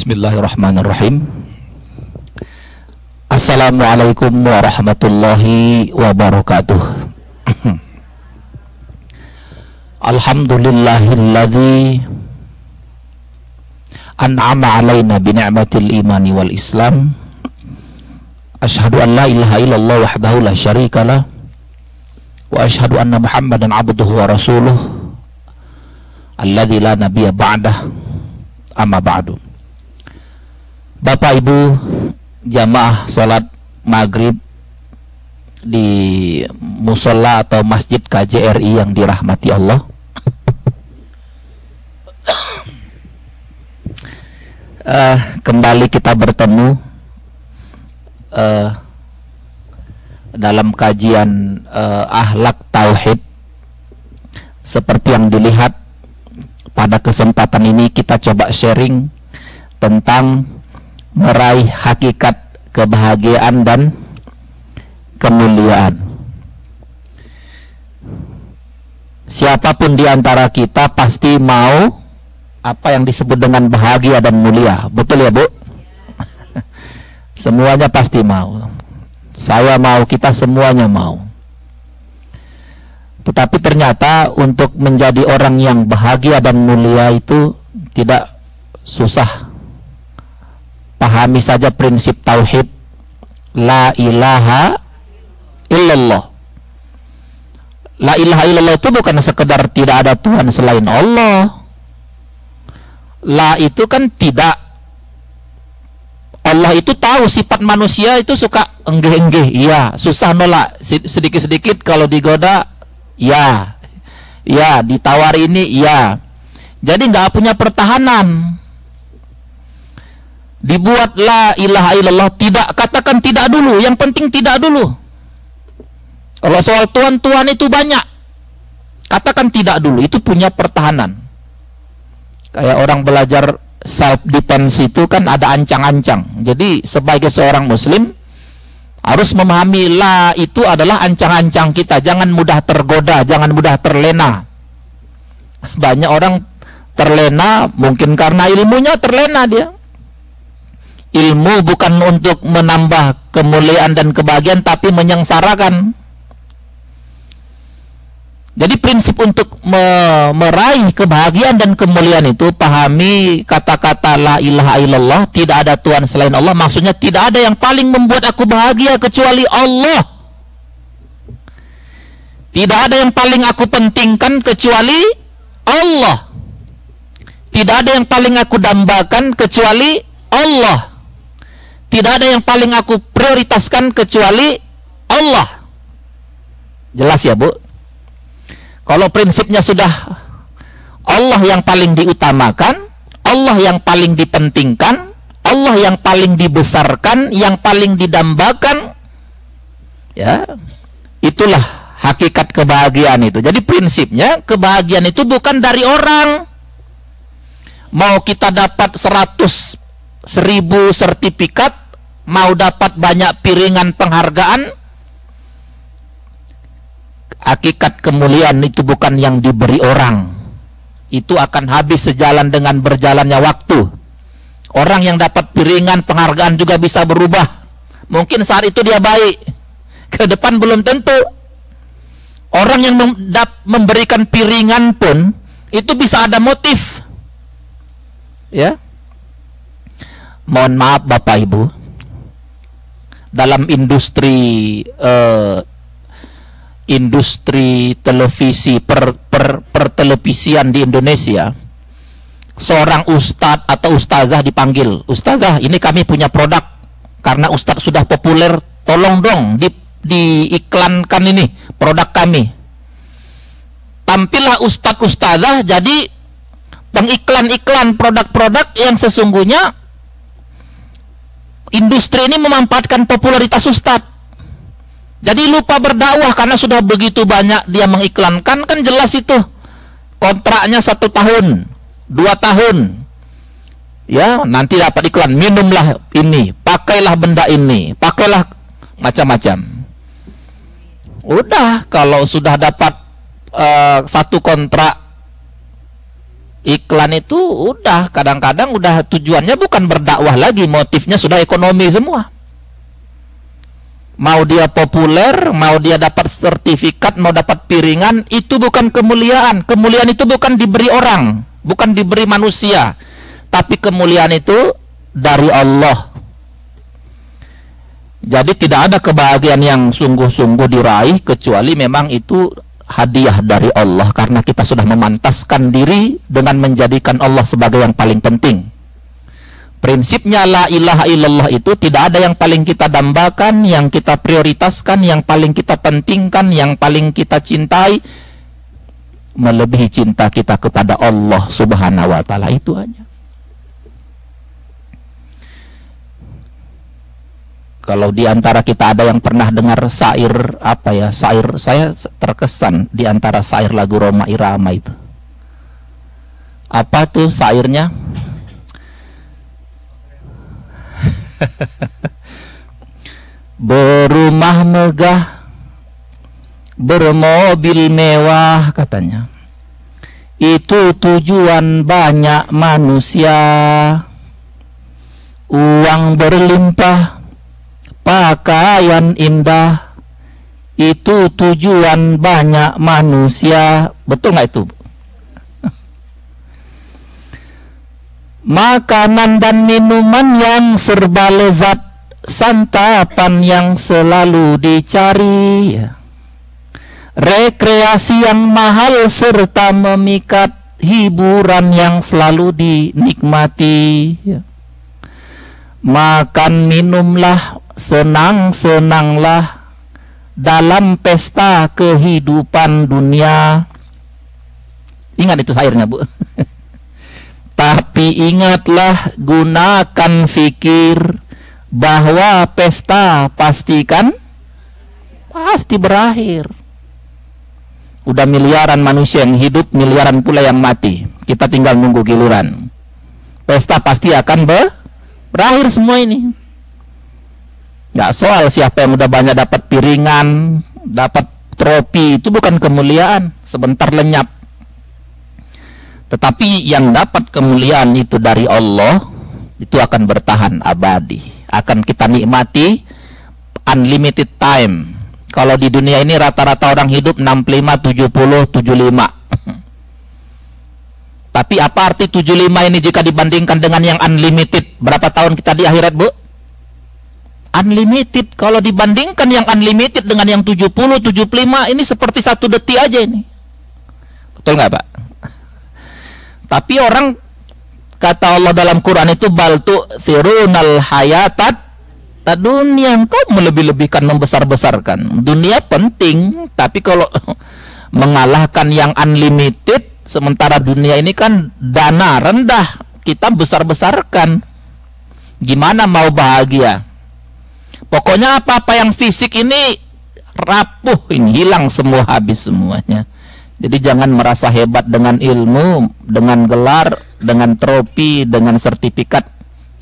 Bismillahirrahmanirrahim. Assalamualaikum warahmatullahi wabarakatuh. Alhamdulillahilladzi an'ama alaina bi ni'matil imani wal islam. Ashhadu an la ilaha illallah wahdahu la syarikalah wa ashhadu anna Muhammadan abduhu wa rasuluh alladzi la nabiyya ba'dah amma ba'du. Bapak Ibu jamaah sholat maghrib di musola atau masjid KJRI yang dirahmati Allah. Uh, kembali kita bertemu uh, dalam kajian uh, ahlak tauhid seperti yang dilihat pada kesempatan ini kita coba sharing tentang meraih hakikat kebahagiaan dan kemuliaan. Siapa pun di antara kita pasti mau apa yang disebut dengan bahagia dan mulia. Betul ya, Bu? semuanya pasti mau. Saya mau, kita semuanya mau. Tetapi ternyata untuk menjadi orang yang bahagia dan mulia itu tidak susah pahami saja prinsip tauhid. La ilaha illallah. La ilaha illallah itu bukan sekedar tidak ada Tuhan selain Allah. La itu kan tidak. Allah itu tahu sifat manusia itu suka enggeh-enggeh iya. Susah nolak sedikit-sedikit kalau digoda ya ya ditawar ini ya jadi nggak punya pertahanan dibuat la ilaha illallah tidak katakan tidak dulu. Yang penting tidak dulu. Kalau soal tuan-tuan itu banyak katakan tidak dulu. Itu punya pertahanan. Kayak orang belajar self defense itu kan ada ancang-ancang. Jadi sebagai seorang muslim harus memahami la itu adalah ancang-ancang kita. Jangan mudah tergoda jangan mudah terlena. Banyak orang terlena mungkin karena ilmunya terlena dia ilmu bukan untuk menambah kemuliaan dan kebahagiaan tapi menyengsarakan. Jadi prinsip untuk me meraih kebahagiaan dan kemuliaan itu pahami kata-kata la ilaha illallah tidak ada Tuhan selain Allah. Maksudnya tidak ada yang paling membuat aku bahagia kecuali Allah. Tidak ada yang paling aku pentingkan kecuali Allah. Tidak ada yang paling aku dambakan kecuali Allah tidak ada yang paling aku prioritaskan kecuali Allah. Jelas ya, Bu? Kalau prinsipnya sudah Allah yang paling diutamakan, Allah yang paling dipentingkan, Allah yang paling dibesarkan, yang paling didambakan, ya, itulah hakikat kebahagiaan itu. Jadi prinsipnya kebahagiaan itu bukan dari orang. Mau kita dapat 100 seribu sertifikat mau dapat banyak piringan penghargaan hakikat kemuliaan itu bukan yang diberi orang. Itu akan habis sejalan dengan berjalannya waktu. Orang yang dapat piringan penghargaan juga bisa berubah. Mungkin saat itu dia baik. Ke depan belum tentu. Orang yang memberikan piringan pun itu bisa ada motif. Ya mohon maaf Bapak Ibu. Dalam industri uh, industri televisi per, per, pertelevisian di Indonesia seorang ustadz atau ustazah dipanggil. Ustazah ini kami punya produk. Karena ustadz sudah populer tolong dong di, diiklankan ini produk kami. Tampillah ustadz ustazah jadi pengiklan-iklan produk-produk yang sesungguhnya industri ini memanfaatkan popularitas ustadz. Jadi lupa berdakwah karena sudah begitu banyak dia mengiklankan kan jelas itu kontraknya satu tahun, dua tahun. Ya nanti dapat iklan minumlah ini, pakailah benda ini, pakailah macam-macam. Udah kalau sudah dapat uh, satu kontrak iklan itu udah kadang-kadang udah tujuannya bukan berdakwah lagi motifnya sudah ekonomi semua. Mau dia populer mau dia dapat sertifikat mau dapat piringan itu bukan kemuliaan. Kemuliaan itu bukan diberi orang bukan diberi manusia. Tapi kemuliaan itu dari Allah. Jadi tidak ada kebahagiaan yang sungguh-sungguh diraih kecuali memang itu hadiah dari Allah karena kita sudah memantaskan diri dengan menjadikan Allah sebagai yang paling penting. Prinsipnya la ilaha illallah itu tidak ada yang paling kita dambakan, yang kita prioritaskan, yang paling kita pentingkan, yang paling kita cintai melebihi cinta kita kepada Allah Subhanahu wa taala itu aja. Kalau di antara kita ada yang pernah dengar sair apa ya? Sair saya terkesan di antara sair lagu Roma Irama itu. Apa tuh sairnya? Berumah megah, bermobil mewah katanya. Itu tujuan banyak manusia. Uang berlimpah pakaian indah itu tujuan banyak manusia. Betul nggak itu makanan dan minuman yang serba lezat santapan yang selalu dicari. Rekreasi yang mahal serta memikat hiburan yang selalu dinikmati makan minumlah senang-senanglah dalam pesta kehidupan dunia. Ingat itu airnya, Bu. Tapi ingatlah gunakan fikir bahwa pesta pastikan pasti berakhir. Udah miliaran manusia yang hidup, miliaran pula yang mati. Kita tinggal nunggu giliran. Pesta pasti akan berakhir semua ini. Nggak soal siapa yang udah banyak dapat piringan, dapat trofi, itu bukan kemuliaan, sebentar lenyap. Tetapi yang dapat kemuliaan itu dari Allah, itu akan bertahan abadi. Akan kita nikmati unlimited time. Kalau di dunia ini rata-rata orang hidup 65, 70, 75. Tapi apa arti 75 ini jika dibandingkan dengan yang unlimited? Berapa tahun kita di akhirat, Bu? unlimited. Kalau dibandingkan yang unlimited dengan yang 70 75 ini seperti satu detik aja ini. Betul nggak pak? Tapi orang kata Allah dalam Quran itu baltu firunal hayatat. Dunia engkau melebih-lebihkan membesar-besarkan. Dunia penting tapi kalau mengalahkan yang unlimited sementara dunia ini kan dana rendah kita besar-besarkan gimana mau bahagia Pokoknya apa-apa yang fisik ini rapuh, ini hilang semua habis semuanya. Jadi jangan merasa hebat dengan ilmu, dengan gelar, dengan trofi, dengan sertifikat.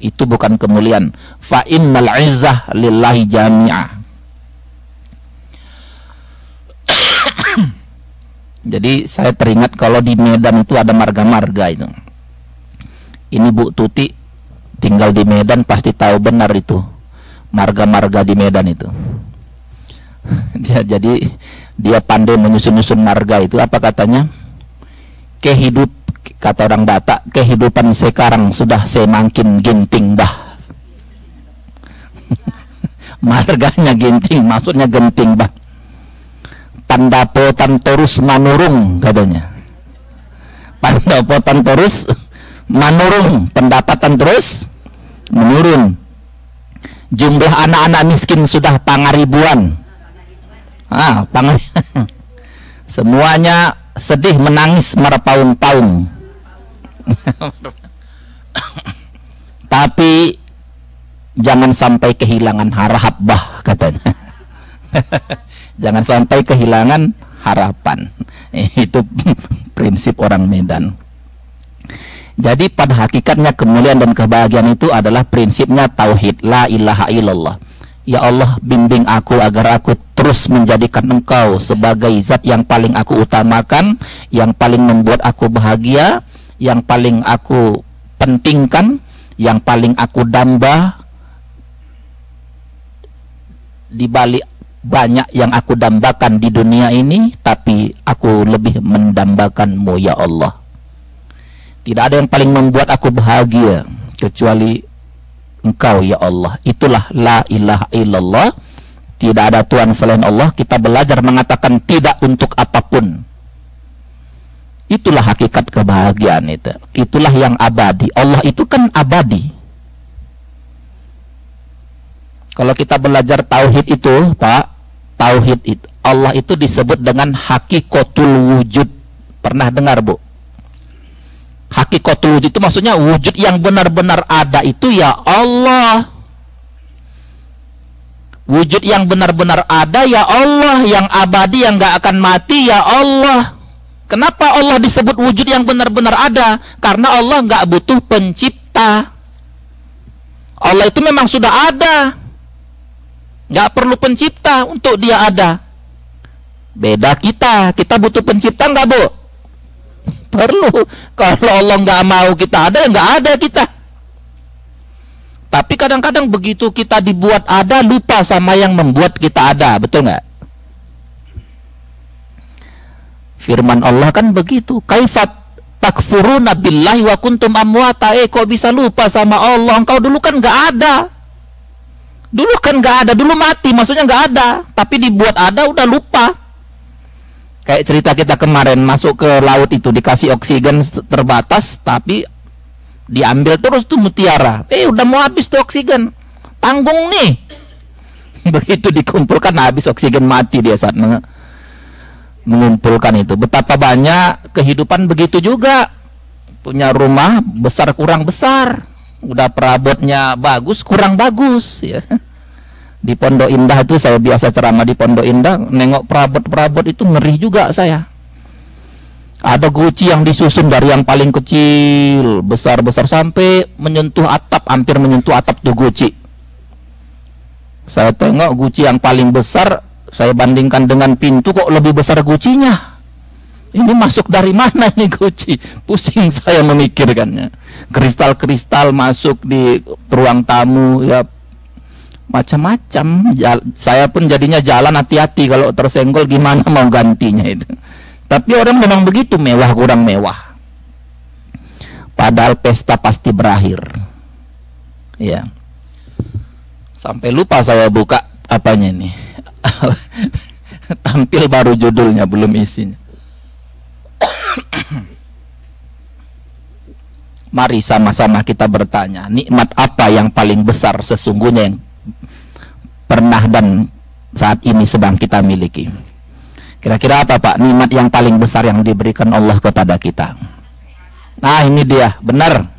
Itu bukan kemuliaan. Fa innal izzah lillahi jami'ah. Jadi saya teringat kalau di Medan itu ada marga-marga itu. Ini Bu Tuti tinggal di Medan pasti tahu benar itu marga-marga di Medan itu. jadi dia pandai menyusun-nyusun marga itu apa katanya? Kehidup kata orang Batak, kehidupan sekarang sudah semakin genting bah. Marganya genting, maksudnya genting bah. Pandapotan terus manurung katanya. Pandapotan terus manurung, pendapatan terus menurun. Jumlah anak-anak miskin sudah pangaribuan. Ah pangar semuanya sedih menangis merpaung-paung tapi jangan sampai kehilangan harap bah katanya jangan sampai kehilangan harapan. Itu prinsip orang Medan. Jadi pada hakikatnya kemuliaan dan kebahagiaan itu adalah prinsipnya tauhid. La ilaha illallah. Ya Allah bimbing aku agar aku terus menjadikan engkau sebagai zat yang paling aku utamakan, yang paling membuat aku bahagia, yang paling aku pentingkan, yang paling aku damba di balik banyak yang aku dambakan di dunia ini, tapi aku lebih mendambakanmu ya Allah. Tidak ada yang paling membuat aku bahagia kecuali Engkau ya Allah. Itulah la ilaha illallah. Tidak ada Tuhan selain Allah. Kita belajar mengatakan tidak untuk apa pun. Itulah hakikat kebahagiaan itu. Itulah yang abadi. Allah itu kan abadi. Kalau kita belajar tauhid itu, Pak, tauhid itu Allah itu disebut dengan hakikotul wujud. Pernah dengar, Bu? Hakikotul wujud itu maksudnya wujud yang benar-benar ada itu ya Allah. Wujud yang benar-benar ada ya Allah, yang abadi yang gak akan mati ya Allah. Kenapa Allah disebut wujud yang benar-benar ada? Karena Allah nggak butuh pencipta. Allah itu memang sudah ada nggak perlu pencipta untuk dia ada. Beda kita kita butuh pencipta nggak bu? Perlu. Kalau Allah nggak mau kita ada ya nggak ada kita. Tapi kadang-kadang begitu kita dibuat ada lupa sama yang membuat kita ada. Betul nggak? Firman Allah kan begitu. Kaifat takfuruna billahi wa kuntum amwata. Eh kok bisa lupa sama Allah? Engkau dulu kan nggak ada Dulu kan nggak ada, dulu mati, maksudnya nggak ada, tapi dibuat ada udah lupa. Kayak cerita kita kemarin masuk ke laut itu dikasih oksigen terbatas, tapi diambil terus tuh mutiara. Eh udah mau habis tuh oksigen, tanggung nih. Begitu dikumpulkan habis oksigen mati dia saat mengumpulkan itu. Betapa banyak kehidupan begitu juga. Punya rumah besar kurang besar udah perabotnya bagus kurang bagus ya. Di Pondok Indah itu saya biasa ceramah di Pondok Indah nengok perabot-perabot itu ngeri juga saya. Ada guci yang disusun dari yang paling kecil besar-besar sampai menyentuh atap hampir menyentuh atap tuh guci. Saya tengok guci yang paling besar saya bandingkan dengan pintu kok lebih besar gucinya ini masuk dari mana nih Gucci? Pusing saya memikirkannya. Kristal-kristal masuk di ruang tamu ya macam-macam. Saya pun jadinya jalan hati-hati kalau tersenggol gimana mau gantinya itu. Tapi orang memang begitu mewah kurang mewah. Padahal pesta pasti berakhir. Ya. Sampai lupa saya buka apanya ini. Tampil baru judulnya belum isinya. Mari sama-sama kita bertanya, nikmat apa yang paling besar sesungguhnya yang pernah dan saat ini sedang kita miliki? Kira-kira apa Pak nikmat yang paling besar yang diberikan Allah kepada kita? Nah, ini dia, benar.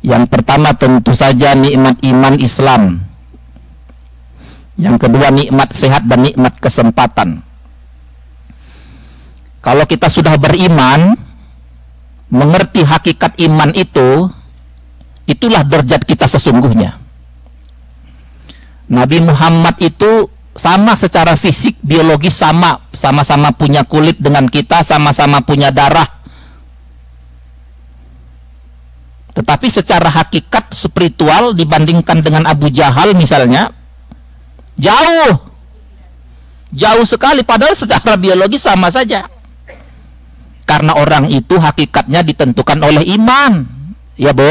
Yang pertama tentu saja nikmat iman Islam. Yang kedua nikmat sehat dan nikmat kesempatan. Kalau kita sudah beriman, mengerti hakikat iman itu, itulah derajat kita sesungguhnya. Nabi Muhammad itu sama secara fisik, biologis sama, sama-sama punya kulit dengan kita, sama-sama punya darah. Tetapi secara hakikat spiritual dibandingkan dengan Abu Jahal misalnya, jauh. Jauh sekali padahal secara biologis sama saja. Karena orang itu hakikatnya ditentukan oleh iman. Ya, Bu.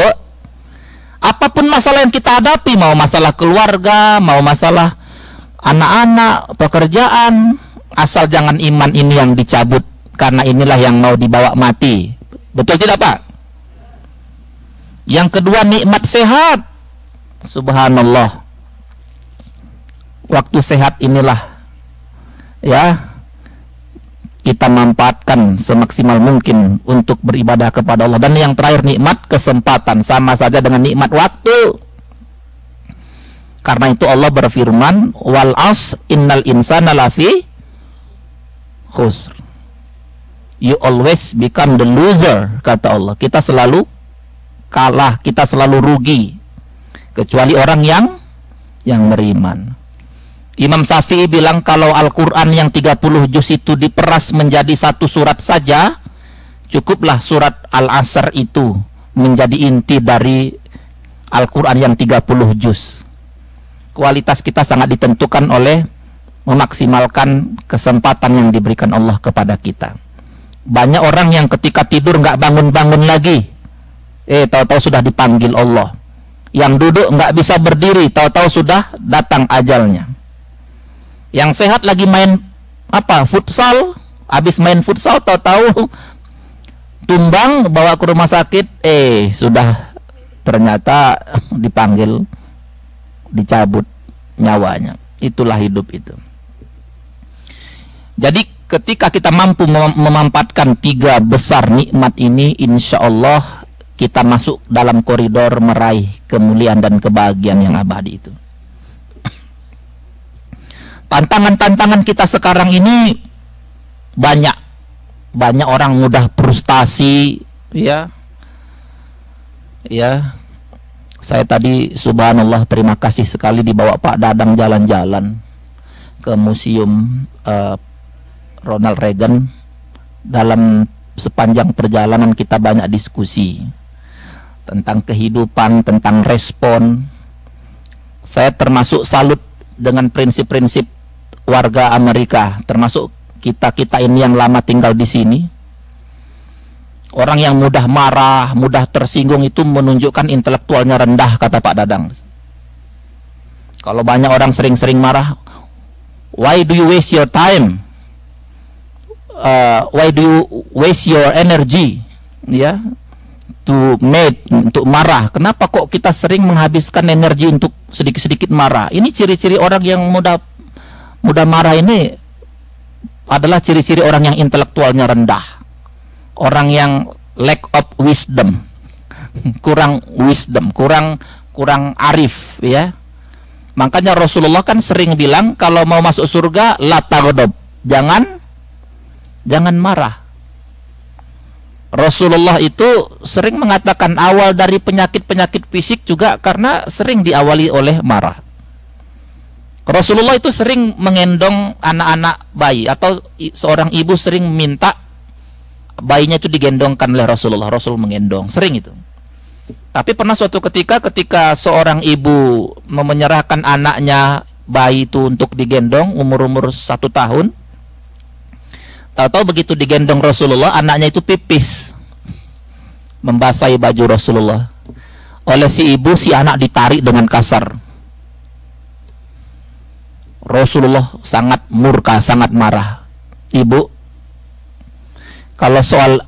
Apa pun masalah yang kita hadapi, mau masalah keluarga, mau masalah anak-anak, pekerjaan, asal jangan iman ini yang dicabut karena inilah yang mau dibawa mati. Betul tidak, Pak? Yang kedua nikmat sehat. Subhanallah. Waktu sehat inilah ya kita manfaatkan semaksimal mungkin untuk beribadah kepada Allah. Dan yang terakhir nikmat kesempatan. Sama saja dengan nikmat waktu. Karena itu Allah berfirman wal as innal insana lafi khusr. You always become the loser kata Allah. Kita selalu kalah kita selalu rugi. Kecuali orang yang yang beriman Imam Syafi'i bilang kalau Al-Quran yang 30 juz itu diperas menjadi satu surat saja, Cukuplah surat Al-Asr itu menjadi inti dari Al-Quran yang 30 juz. Kualitas kita sangat ditentukan oleh memaksimalkan kesempatan yang diberikan Allah kepada kita. Banyak orang yang ketika tidur nggak bangun-bangun lagi. Eh, tahu-tahu sudah dipanggil Allah. Yang duduk nggak bisa berdiri, tahu-tahu sudah datang ajalnya. Yang sehat lagi main apa? Futsal, habis main futsal tahu-tahu tumbang bawa ke rumah sakit. Eh sudah ternyata dipanggil dicabut nyawanya. Itulah hidup itu. Jadi ketika kita mampu mem memampatkan tiga besar nikmat ini insya Allah kita masuk dalam koridor meraih kemuliaan dan kebahagiaan yang abadi itu tantangan-tantangan kita sekarang ini banyak. Banyak orang mudah frustasi ya. Ya. Saya tadi subhanallah terima kasih sekali dibawa Pak Dadang jalan-jalan ke museum uh, Ronald Reagan. Dalam sepanjang perjalanan kita banyak diskusi tentang kehidupan, tentang respon. Saya termasuk salut dengan prinsip-prinsip warga Amerika, termasuk kita-kita ini yang lama tinggal di sini. Orang yang mudah marah, mudah tersinggung itu menunjukkan intelektualnya rendah kata Pak Dadang. Kalau banyak orang sering-sering marah why do you waste your time? Uh, why do you waste your energy? Ya yeah, to made untuk marah. Kenapa kok kita sering menghabiskan energi untuk sedikit-sedikit marah? Ini ciri-ciri orang yang mudah mudah marah ini adalah ciri-ciri orang yang intelektualnya rendah. Orang yang lack of wisdom. kurang wisdom, kurang kurang arif ya. Makanya Rasulullah kan sering bilang kalau mau masuk surga la taghdab. Jangan jangan marah. Rasulullah itu sering mengatakan awal dari penyakit-penyakit fisik juga karena sering diawali oleh marah. Rasulullah itu sering mengendong anak-anak bayi atau seorang ibu sering minta bayinya itu digendongkan oleh Rasulullah. Rasul mengendong, sering itu. Tapi pernah suatu ketika ketika seorang ibu menyerahkan anaknya bayi itu untuk digendong umur-umur satu tahun, tahu-tahu begitu digendong Rasulullah anaknya itu pipis membasahi baju Rasulullah. Oleh si ibu si anak ditarik dengan kasar Rasulullah sangat murka, sangat marah. Ibu, kalau soal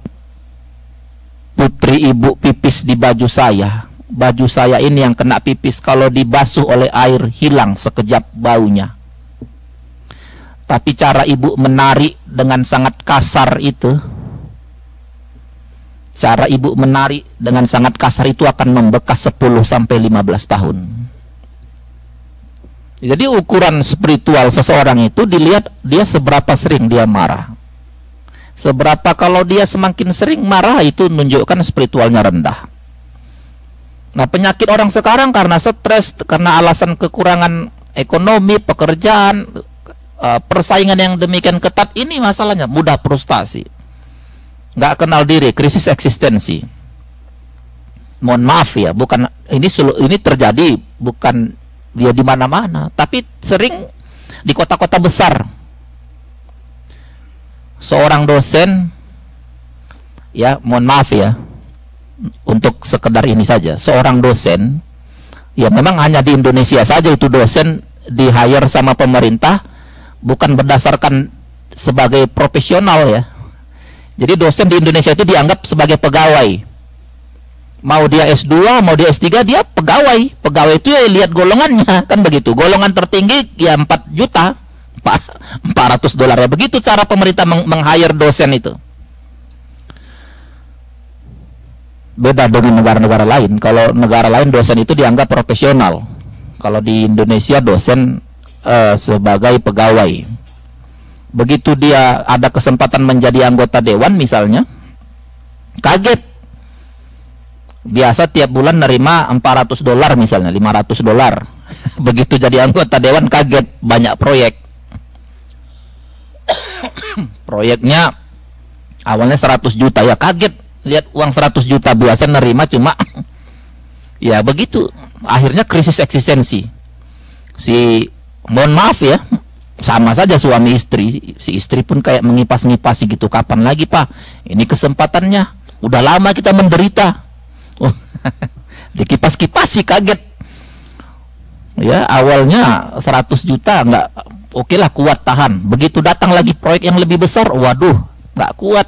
putri ibu pipis di baju saya, baju saya ini yang kena pipis kalau dibasuh oleh air hilang sekejap baunya. Tapi cara ibu menarik dengan sangat kasar itu, cara ibu menarik dengan sangat kasar itu akan membekas 10 sampai 15 tahun. Jadi ukuran spiritual seseorang itu dilihat dia seberapa sering dia marah. Seberapa kalau dia semakin sering marah itu menunjukkan spiritualnya rendah. Nah penyakit orang sekarang karena stres, karena alasan kekurangan ekonomi, pekerjaan, eh, persaingan yang demikian ketat ini masalahnya mudah frustasi. Nggak kenal diri, krisis eksistensi. Mohon maaf ya, bukan ini ini terjadi bukan dia di mana-mana, tapi sering di kota-kota besar. Seorang dosen ya, mohon maaf ya. Untuk sekedar ini saja, seorang dosen ya memang hanya di Indonesia saja itu dosen di hire sama pemerintah bukan berdasarkan sebagai profesional ya. Jadi dosen di Indonesia itu dianggap sebagai pegawai mau dia S2 mau dia S3 dia pegawai. Pegawai itu ya lihat golongannya. Kan begitu. Golongan tertinggi ya 4 juta. 400 dolar. Begitu cara pemerintah meng, meng hire dosen itu. Beda dengan negara-negara lain. Kalau negara lain dosen itu dianggap profesional. Kalau di Indonesia dosen uh, sebagai pegawai. Begitu dia ada kesempatan menjadi anggota dewan misalnya kaget biasa tiap bulan nerima 400 dolar misalnya 500 dolar begitu jadi anggota dewan kaget banyak proyek proyeknya Awalnya 100 juta ya kaget lihat uang 100 juta biasa nerima cuma ya begitu. Akhirnya krisis eksistensi. Si mohon maaf ya, sama saja suami istri. Si istri pun kayak mengipas-ngipasi gitu. Kapan lagi, Pak? Ini kesempatannya. Udah lama kita menderita. Oh, dikipas-kipasi kaget. Ya, awalnya 100 juta nggak oke okay lah kuat tahan. Begitu datang lagi proyek yang lebih besar, waduh, nggak kuat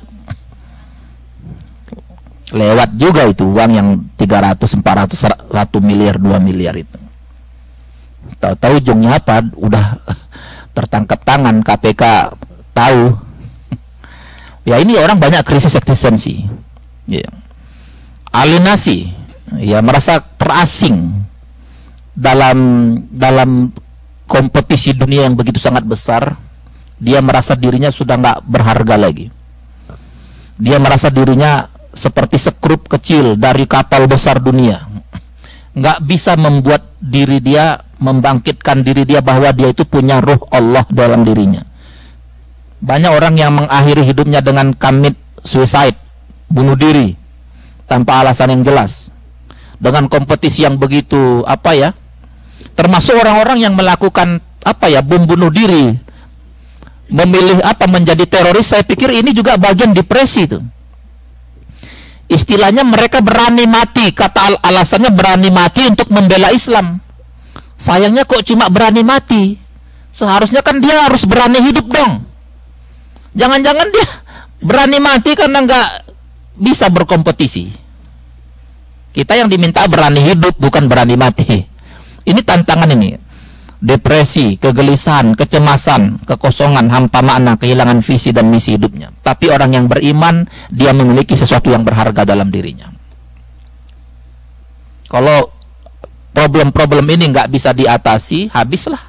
lewat juga itu uang yang 300 400 1 miliar 2 miliar itu tahu-tahu ujungnya apa udah tertangkap tangan KPK tahu ya ini orang banyak krisis eksistensi ya. Alinasi ya merasa terasing dalam dalam kompetisi dunia yang begitu sangat besar dia merasa dirinya sudah nggak berharga lagi. Dia merasa dirinya seperti sekrup kecil dari kapal besar dunia. Nggak bisa membuat diri dia membangkitkan diri dia bahwa dia itu punya ruh Allah dalam dirinya. Banyak orang yang mengakhiri hidupnya dengan commit suicide bunuh diri tanpa alasan yang jelas. Dengan kompetisi yang begitu apa ya termasuk orang-orang yang melakukan apa ya bom bunuh diri memilih apa menjadi teroris saya pikir ini juga bagian depresi itu. Istilahnya mereka berani mati kata al alasannya berani mati untuk membela Islam. Sayangnya kok cuma berani mati. Seharusnya kan dia harus berani hidup dong. Jangan-jangan dia berani mati karena nggak bisa berkompetisi kita yang diminta berani hidup bukan berani mati ini tantangan ini depresi, kegelisahan, kecemasan, kekosongan, hampa makna, kehilangan visi dan misi hidupnya. Tapi orang yang beriman, dia memiliki sesuatu yang berharga dalam dirinya. Kalau problem-problem ini nggak bisa diatasi, habislah.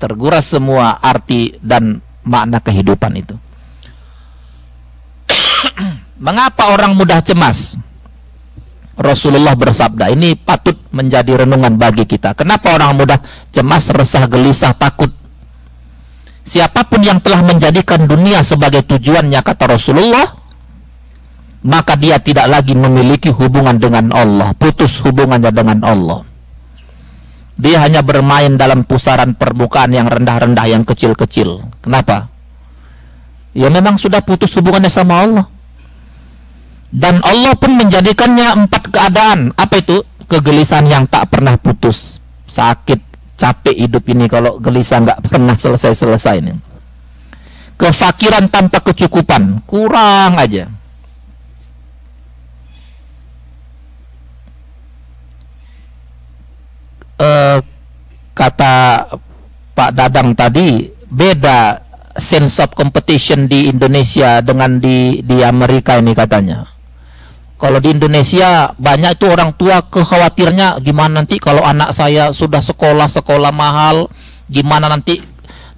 Terguras semua arti dan makna kehidupan itu. Mengapa orang mudah cemas? Rasulullah bersabda, ini patut menjadi renungan bagi kita. Kenapa orang mudah cemas, resah, gelisah, takut? Siapa pun yang telah menjadikan dunia sebagai tujuannya, kata Rasulullah, maka dia tidak lagi memiliki hubungan dengan Allah, putus hubungannya dengan Allah. Dia hanya bermain dalam pusaran permukaan yang rendah-rendah, yang kecil-kecil. Kenapa? Ya memang sudah putus hubungannya sama Allah. Dan Allah pun menjadikannya empat keadaan. Apa itu? Kegelisahan yang tak pernah putus. Sakit capek hidup ini kalau gelisah nggak pernah selesai-selesai ini. Kefakiran tanpa kecukupan. Kurang aja. Uh, kata Pak Dadang tadi beda sense of competition di Indonesia dengan di di Amerika ini katanya kalau di Indonesia banyak itu orang tua kekhawatirnya gimana nanti kalau anak saya sudah sekolah sekolah mahal, gimana nanti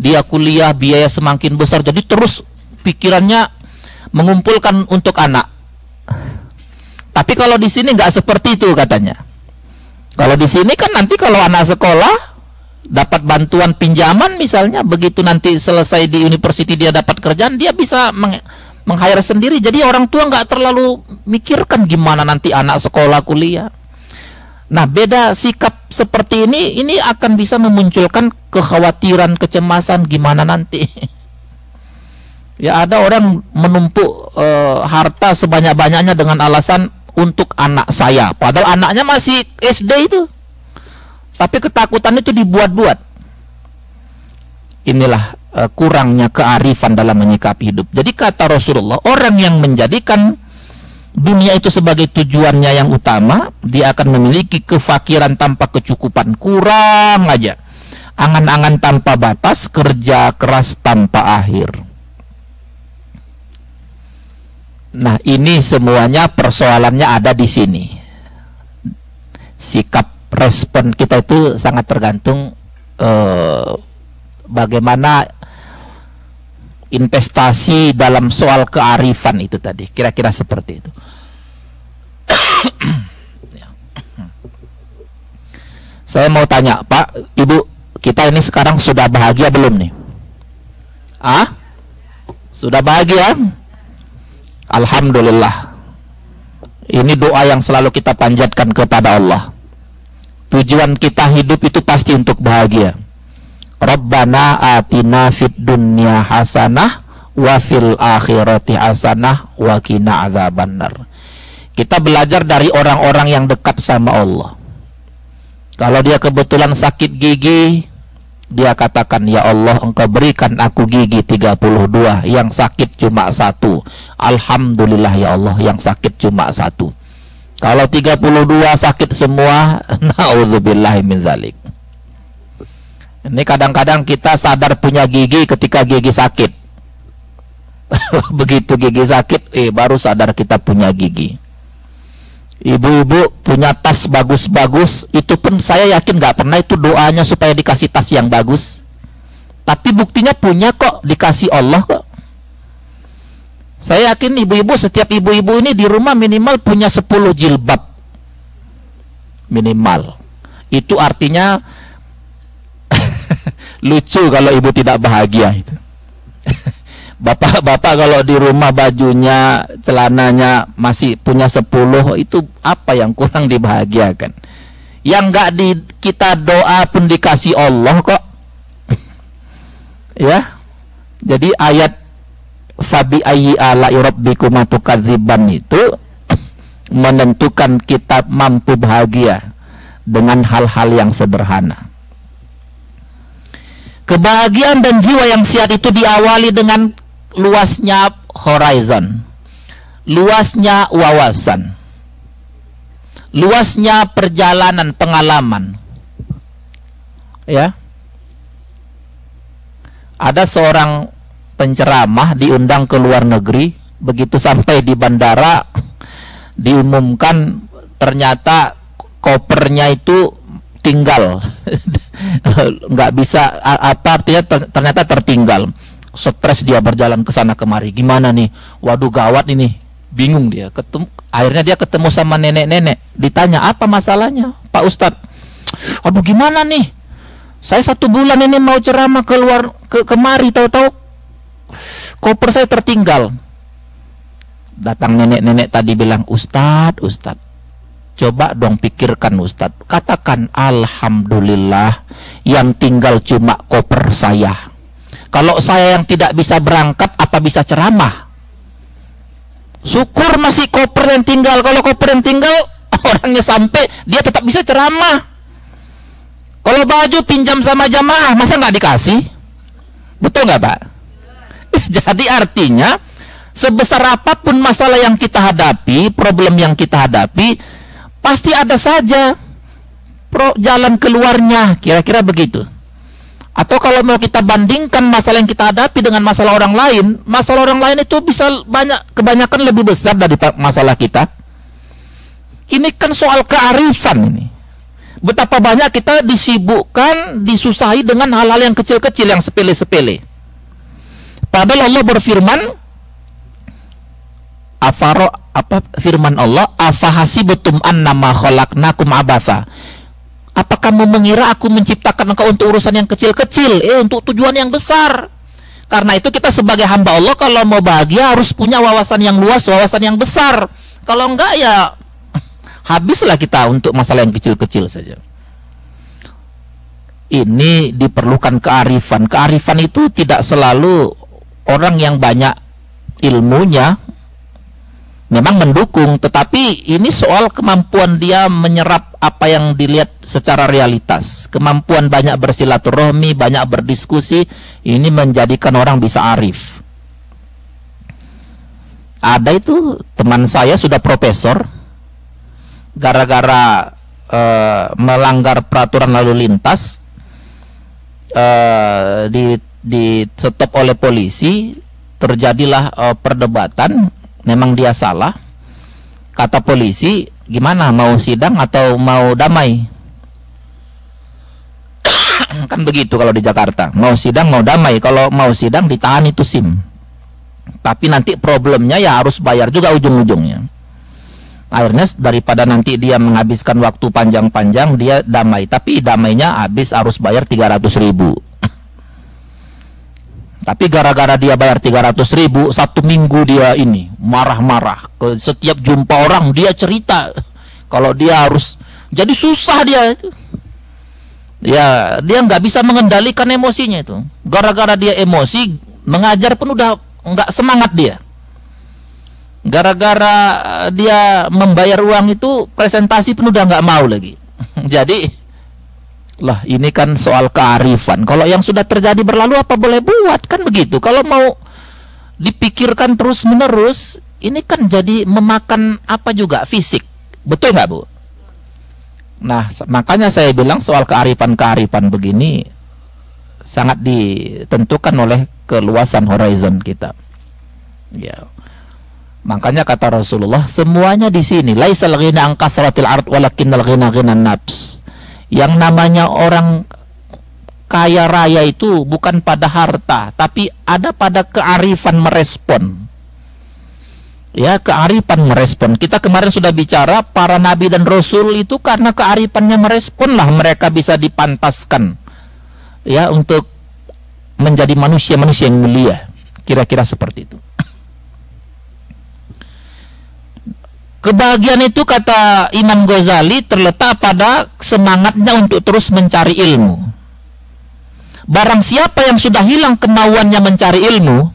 dia kuliah biaya semakin besar. Jadi terus pikirannya mengumpulkan untuk anak. Tapi kalau di sini nggak seperti itu katanya. Kalau di sini kan nanti kalau anak sekolah dapat bantuan pinjaman misalnya begitu nanti selesai di university dia dapat kerjaan dia bisa meng-hire sendiri. Jadi orang tua nggak terlalu mikirkan gimana nanti anak sekolah kuliah. Nah beda sikap seperti ini ini akan bisa memunculkan kekhawatiran kecemasan gimana nanti. Ya ada orang menumpuk e, harta sebanyak-banyaknya dengan alasan untuk anak saya. Padahal anaknya masih SD itu tapi ketakutan itu dibuat-buat inilah uh, kurangnya kearifan dalam menyikapi hidup. Jadi kata Rasulullah, orang yang menjadikan dunia itu sebagai tujuannya yang utama, dia akan memiliki kefakiran tanpa kecukupan, kurang aja. Angan-angan tanpa batas, kerja keras tanpa akhir. Nah, ini semuanya persoalannya ada di sini. Sikap respon kita itu sangat tergantung uh, bagaimana investasi dalam soal kearifan itu tadi kira-kira seperti itu saya mau tanya Pak Ibu kita ini sekarang sudah bahagia belum nih ah Sudah bahagia? Alhamdulillah. Ini doa yang selalu kita panjatkan kepada Allah. Tujuan kita hidup itu pasti untuk bahagia. Rabbana atina fid dunya hasanah wa fil akhirati hasanah wa qina adzabannar. Kita belajar dari orang-orang yang dekat sama Allah. Kalau dia kebetulan sakit gigi, dia katakan, Ya Allah, engkau berikan aku gigi 32, yang sakit cuma satu. Alhamdulillah ya Allah, yang sakit cuma satu. Kalau 32 sakit semua, na'udzubillah min zalik. Ini kadang-kadang kita sadar punya gigi ketika gigi sakit. Begitu gigi sakit, eh baru sadar kita punya gigi ibu-ibu punya tas bagus-bagus itu pun saya yakin nggak pernah itu doanya supaya dikasih tas yang bagus tapi buktinya punya kok dikasih Allah kok saya yakin ibu-ibu setiap ibu-ibu ini di rumah minimal punya 10 jilbab minimal itu artinya lucu kalau ibu tidak bahagia itu Bapak-bapak kalau di rumah bajunya, celananya masih punya 10 itu apa yang kurang dibahagiakan? Yang enggak di kita doa pun dikasih Allah kok. ya. Jadi ayat fabi ayyi ala rabbikum tukadziban itu menentukan kita mampu bahagia dengan hal-hal yang sederhana. Kebahagiaan dan jiwa yang sehat itu diawali dengan luasnya horizon, luasnya wawasan, luasnya perjalanan pengalaman. Ya. Ada seorang penceramah diundang ke luar negeri, begitu sampai di bandara diumumkan ternyata kopernya itu tinggal nggak bisa apa artinya ternyata tertinggal stres dia berjalan ke sana kemari. Gimana nih? Waduh gawat ini. Bingung dia. Ketemu akhirnya dia ketemu sama nenek-nenek. Ditanya, "Apa masalahnya, Pak Ustadz?" Waduh gimana nih? Saya satu bulan ini mau ceramah keluar ke kemari tahu-tahu koper saya tertinggal. Datang nenek-nenek tadi bilang, "Ustadz, Ustadz, Coba dong pikirkan Ustadz Katakan Alhamdulillah Yang tinggal cuma koper saya kalau saya yang tidak bisa berangkat, apa bisa ceramah? Syukur masih koper yang tinggal. Kalau koper yang tinggal, orangnya sampai, dia tetap bisa ceramah. Kalau baju pinjam sama jamaah, masa nggak dikasih? Betul nggak Pak? Jadi artinya, sebesar apa pun masalah yang kita hadapi, problem yang kita hadapi, pasti ada saja pro jalan keluarnya, kira-kira begitu. Atau kalau mau kita bandingkan masalah yang kita hadapi dengan masalah orang lain, masalah orang lain itu bisa banyak kebanyakan lebih besar dari masalah kita. Ini kan soal kearifan ini. Betapa banyak kita disibukkan, disusahi dengan hal-hal yang kecil-kecil yang sepele-sepele. Padahal Allah berfirman, Afaro apa firman Allah, afahasibutum annama khalaqnakum abatha Apakah kamu mengira aku menciptakan engkau untuk urusan yang kecil-kecil, eh untuk tujuan yang besar? Karena itu kita sebagai hamba Allah kalau mau bahagia harus punya wawasan yang luas, wawasan yang besar. Kalau enggak ya habislah kita untuk masalah yang kecil-kecil saja. Ini diperlukan kearifan. Kearifan itu tidak selalu orang yang banyak ilmunya memang mendukung, tetapi ini soal kemampuan dia menyerap apa yang dilihat secara realitas. Kemampuan banyak bersilaturahmi, banyak berdiskusi, ini menjadikan orang bisa arif. Ada itu teman saya sudah profesor, gara-gara uh, melanggar peraturan lalu lintas, uh, di, di stop oleh polisi, terjadilah uh, perdebatan memang dia salah. Kata polisi gimana mau sidang atau mau damai? Kan begitu kalau di Jakarta mau sidang mau damai. Kalau mau sidang ditahan itu SIM. Tapi nanti problemnya ya harus bayar juga ujung-ujungnya. Akhirnya daripada nanti dia menghabiskan waktu panjang-panjang dia damai. Tapi damainya habis harus bayar 300 ribu Tapi gara-gara dia bayar 300 ribu, satu minggu dia ini marah-marah. Ke setiap jumpa orang dia cerita kalau dia harus jadi susah dia itu. Ya, dia nggak bisa mengendalikan emosinya itu. Gara-gara dia emosi, mengajar pun udah nggak semangat dia. Gara-gara dia membayar uang itu, presentasi pun udah nggak mau lagi. jadi, lah ini kan soal kearifan. Kalau yang sudah terjadi berlalu apa boleh buat kan begitu. Kalau mau dipikirkan terus menerus, ini kan jadi memakan apa juga fisik. Betul nggak bu? Nah, makanya saya bilang soal kearifan-kearifan begini sangat ditentukan oleh keluasan horizon kita. Ya. Makanya kata Rasulullah, semuanya di sini. Laisal ghina an kathratil ard walakinnal ghina ghina nafs. Yang namanya orang kaya raya itu bukan pada harta, tapi ada pada kearifan merespon ya kearifan merespon. Kita kemarin sudah bicara para nabi dan rasul itu karena kearifannya meresponlah mereka bisa dipantaskan ya untuk menjadi manusia-manusia yang mulia. Kira-kira seperti itu. Kebahagiaan itu kata Imam Ghazali terletak pada semangatnya untuk terus mencari ilmu. Barang siapa yang sudah hilang kemauannya mencari ilmu,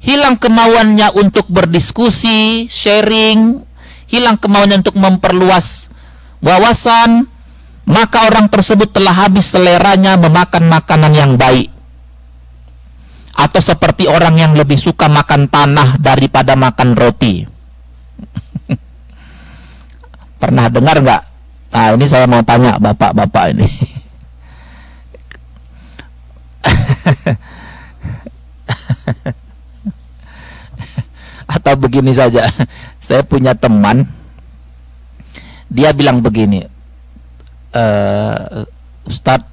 hilang kemauannya untuk berdiskusi, sharing, hilang kemauannya untuk memperluas wawasan, maka orang tersebut telah habis seleranya memakan makanan yang baik. Atau seperti orang yang lebih suka makan tanah daripada makan roti. Pernah dengar nggak? Nah ini saya mau tanya bapak-bapak ini. atau begini saja saya punya teman dia bilang begini e, Ustadz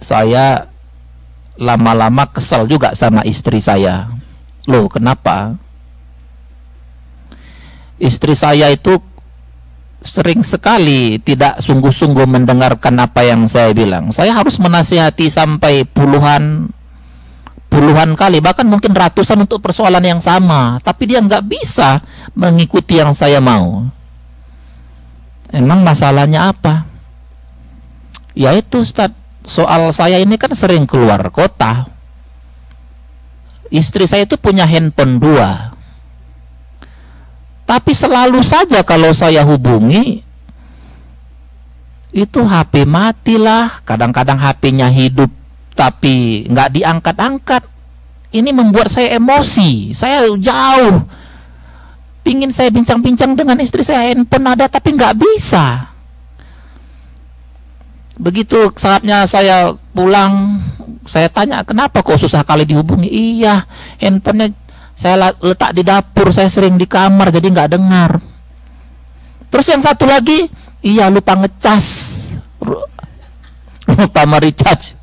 saya lama-lama kesal juga sama istri saya loh kenapa istri saya itu sering sekali tidak sungguh-sungguh mendengarkan apa yang saya bilang. Saya harus menasihati sampai puluhan puluhan kali bahkan mungkin ratusan untuk persoalan yang sama. Tapi dia nggak bisa mengikuti yang saya mau. Emang masalahnya apa? Ya itu Ustaz. Soal saya ini kan sering keluar kota. Istri saya itu punya handphone dua tapi selalu saja kalau saya hubungi itu HP matilah. Kadang-kadang HP-nya hidup tapi nggak diangkat-angkat. Ini membuat saya emosi. Saya jauh. Pingin saya bincang-bincang dengan istri saya handphone ada tapi nggak bisa. Begitu saatnya saya pulang saya tanya kenapa kok susah kali dihubungi? Iya handphonenya saya letak di dapur saya sering di kamar jadi nggak dengar terus yang satu lagi iya lupa ngecas lupa mericharge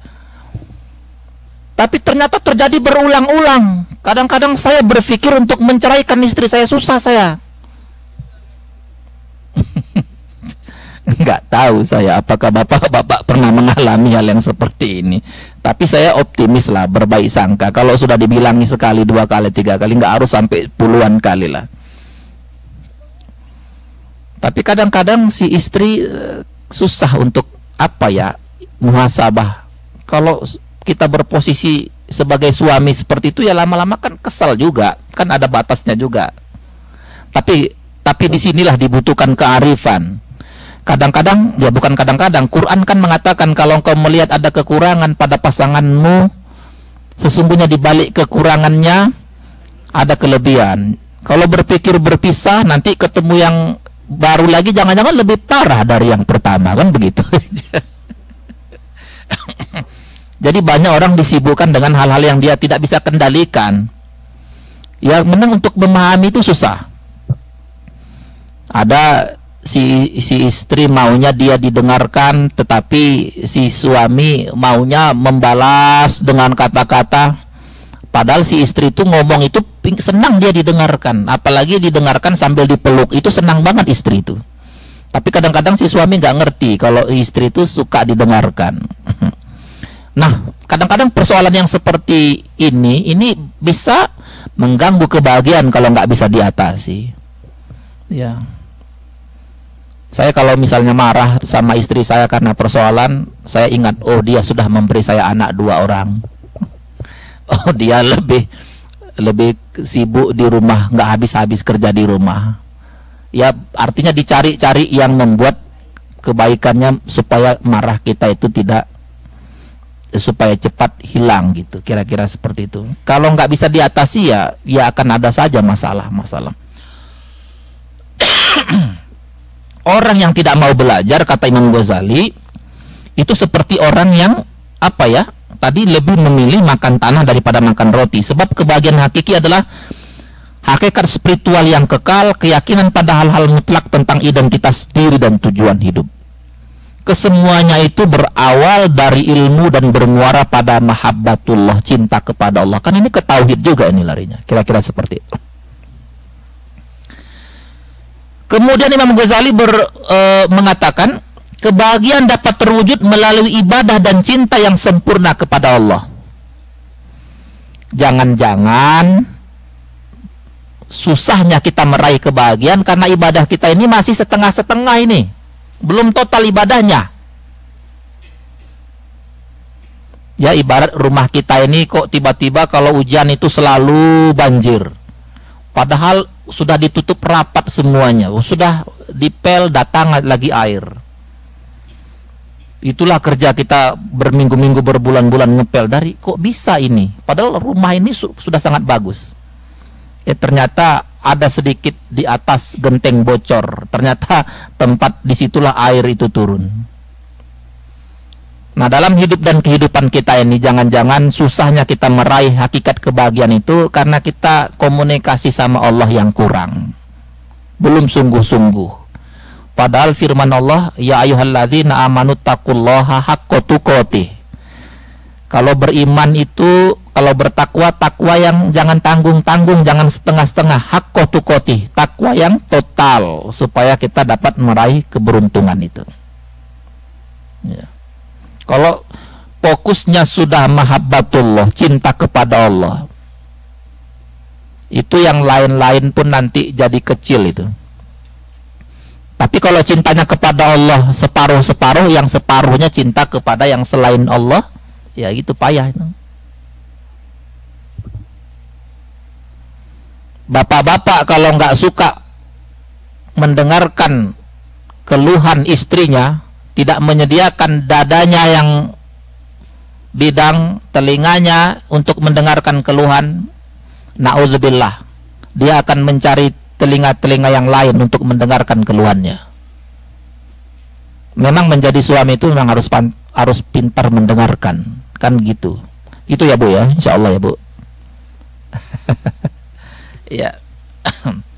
tapi ternyata terjadi berulang-ulang. Kadang-kadang saya berpikir untuk menceraikan istri saya susah saya. Enggak tahu saya apakah bapak-bapak pernah mengalami hal yang seperti ini. Tapi saya optimis lah, berbaik sangka. Kalau sudah dibilangi sekali, dua kali, tiga kali, nggak harus sampai puluhan kali lah. Tapi kadang-kadang si istri eh, susah untuk apa ya muhasabah. Kalau kita berposisi sebagai suami seperti itu ya lama-lama kan kesal juga kan ada batasnya juga tapi tapi di sinilah dibutuhkan kearifan kadang-kadang ya bukan kadang-kadang Quran kan mengatakan kalau engkau melihat ada kekurangan pada pasanganmu sesungguhnya di balik kekurangannya ada kelebihan kalau berpikir berpisah nanti ketemu yang baru lagi jangan-jangan lebih parah dari yang pertama kan begitu Jadi banyak orang disibukkan dengan hal-hal yang dia tidak bisa kendalikan. Ya memang untuk memahami itu susah. Ada si si istri maunya dia didengarkan tetapi si suami maunya membalas dengan kata-kata padahal si istri itu ngomong itu senang dia didengarkan apalagi didengarkan sambil dipeluk itu senang banget istri itu tapi kadang-kadang si suami nggak ngerti kalau istri itu suka didengarkan Nah, kadang-kadang persoalan yang seperti ini ini bisa mengganggu kebahagiaan kalau nggak bisa diatasi. Ya. Saya kalau misalnya marah sama istri saya karena persoalan, saya ingat, oh dia sudah memberi saya anak dua orang. Oh dia lebih lebih sibuk di rumah, nggak habis-habis kerja di rumah. Ya artinya dicari-cari yang membuat kebaikannya supaya marah kita itu tidak supaya cepat hilang gitu kira-kira seperti itu kalau nggak bisa diatasi ya ya akan ada saja masalah-masalah orang yang tidak mau belajar kata Imam Ghazali itu seperti orang yang apa ya tadi lebih memilih makan tanah daripada makan roti sebab kebahagiaan hakiki adalah hakikat spiritual yang kekal keyakinan pada hal-hal mutlak tentang identitas diri dan tujuan hidup kesemuanya itu berawal dari ilmu dan bermuara pada mahabbatullah, cinta kepada Allah. Kan ini ke tauhid juga ini larinya. Kira-kira seperti itu. Kemudian Imam Ghazali ber, e, mengatakan, kebahagiaan dapat terwujud melalui ibadah dan cinta yang sempurna kepada Allah. Jangan-jangan susahnya kita meraih kebahagiaan karena ibadah kita ini masih setengah-setengah ini belum total ibadahnya. Ya ibarat rumah kita ini kok tiba-tiba kalau hujan itu selalu banjir. Padahal sudah ditutup rapat semuanya, sudah dipel datang lagi air. Itulah kerja kita berminggu-minggu berbulan-bulan ngepel dari kok bisa ini? Padahal rumah ini su sudah sangat bagus. Ya ternyata ada sedikit di atas genteng bocor. Ternyata tempat di situlah air itu turun. Nah dalam hidup dan kehidupan kita ini jangan-jangan susahnya kita meraih hakikat kebahagiaan itu karena kita komunikasi sama Allah yang kurang. Belum sungguh-sungguh. Padahal firman Allah, Ya ayuhalladzina amanu taqullaha haqqa tuqatih. Kalau beriman itu kalau bertakwa takwa yang jangan tanggung-tanggung jangan setengah-setengah hak tukoti takwa yang total supaya kita dapat meraih keberuntungan itu ya. Kalau fokusnya sudah mahabbatullah cinta kepada Allah. Itu yang lain-lain pun nanti jadi kecil itu. Tapi kalau cintanya kepada Allah separuh-separuh yang separuhnya cinta kepada yang selain Allah ya gitu payah itu. Bapak-bapak kalau nggak suka mendengarkan keluhan istrinya tidak menyediakan dadanya yang bidang telinganya untuk mendengarkan keluhan naudzubillah. Dia akan mencari telinga-telinga yang lain untuk mendengarkan keluhannya. Memang menjadi suami itu memang harus harus pintar mendengarkan. Kan gitu. Itu ya bu ya. Insya Allah ya bu. Ya.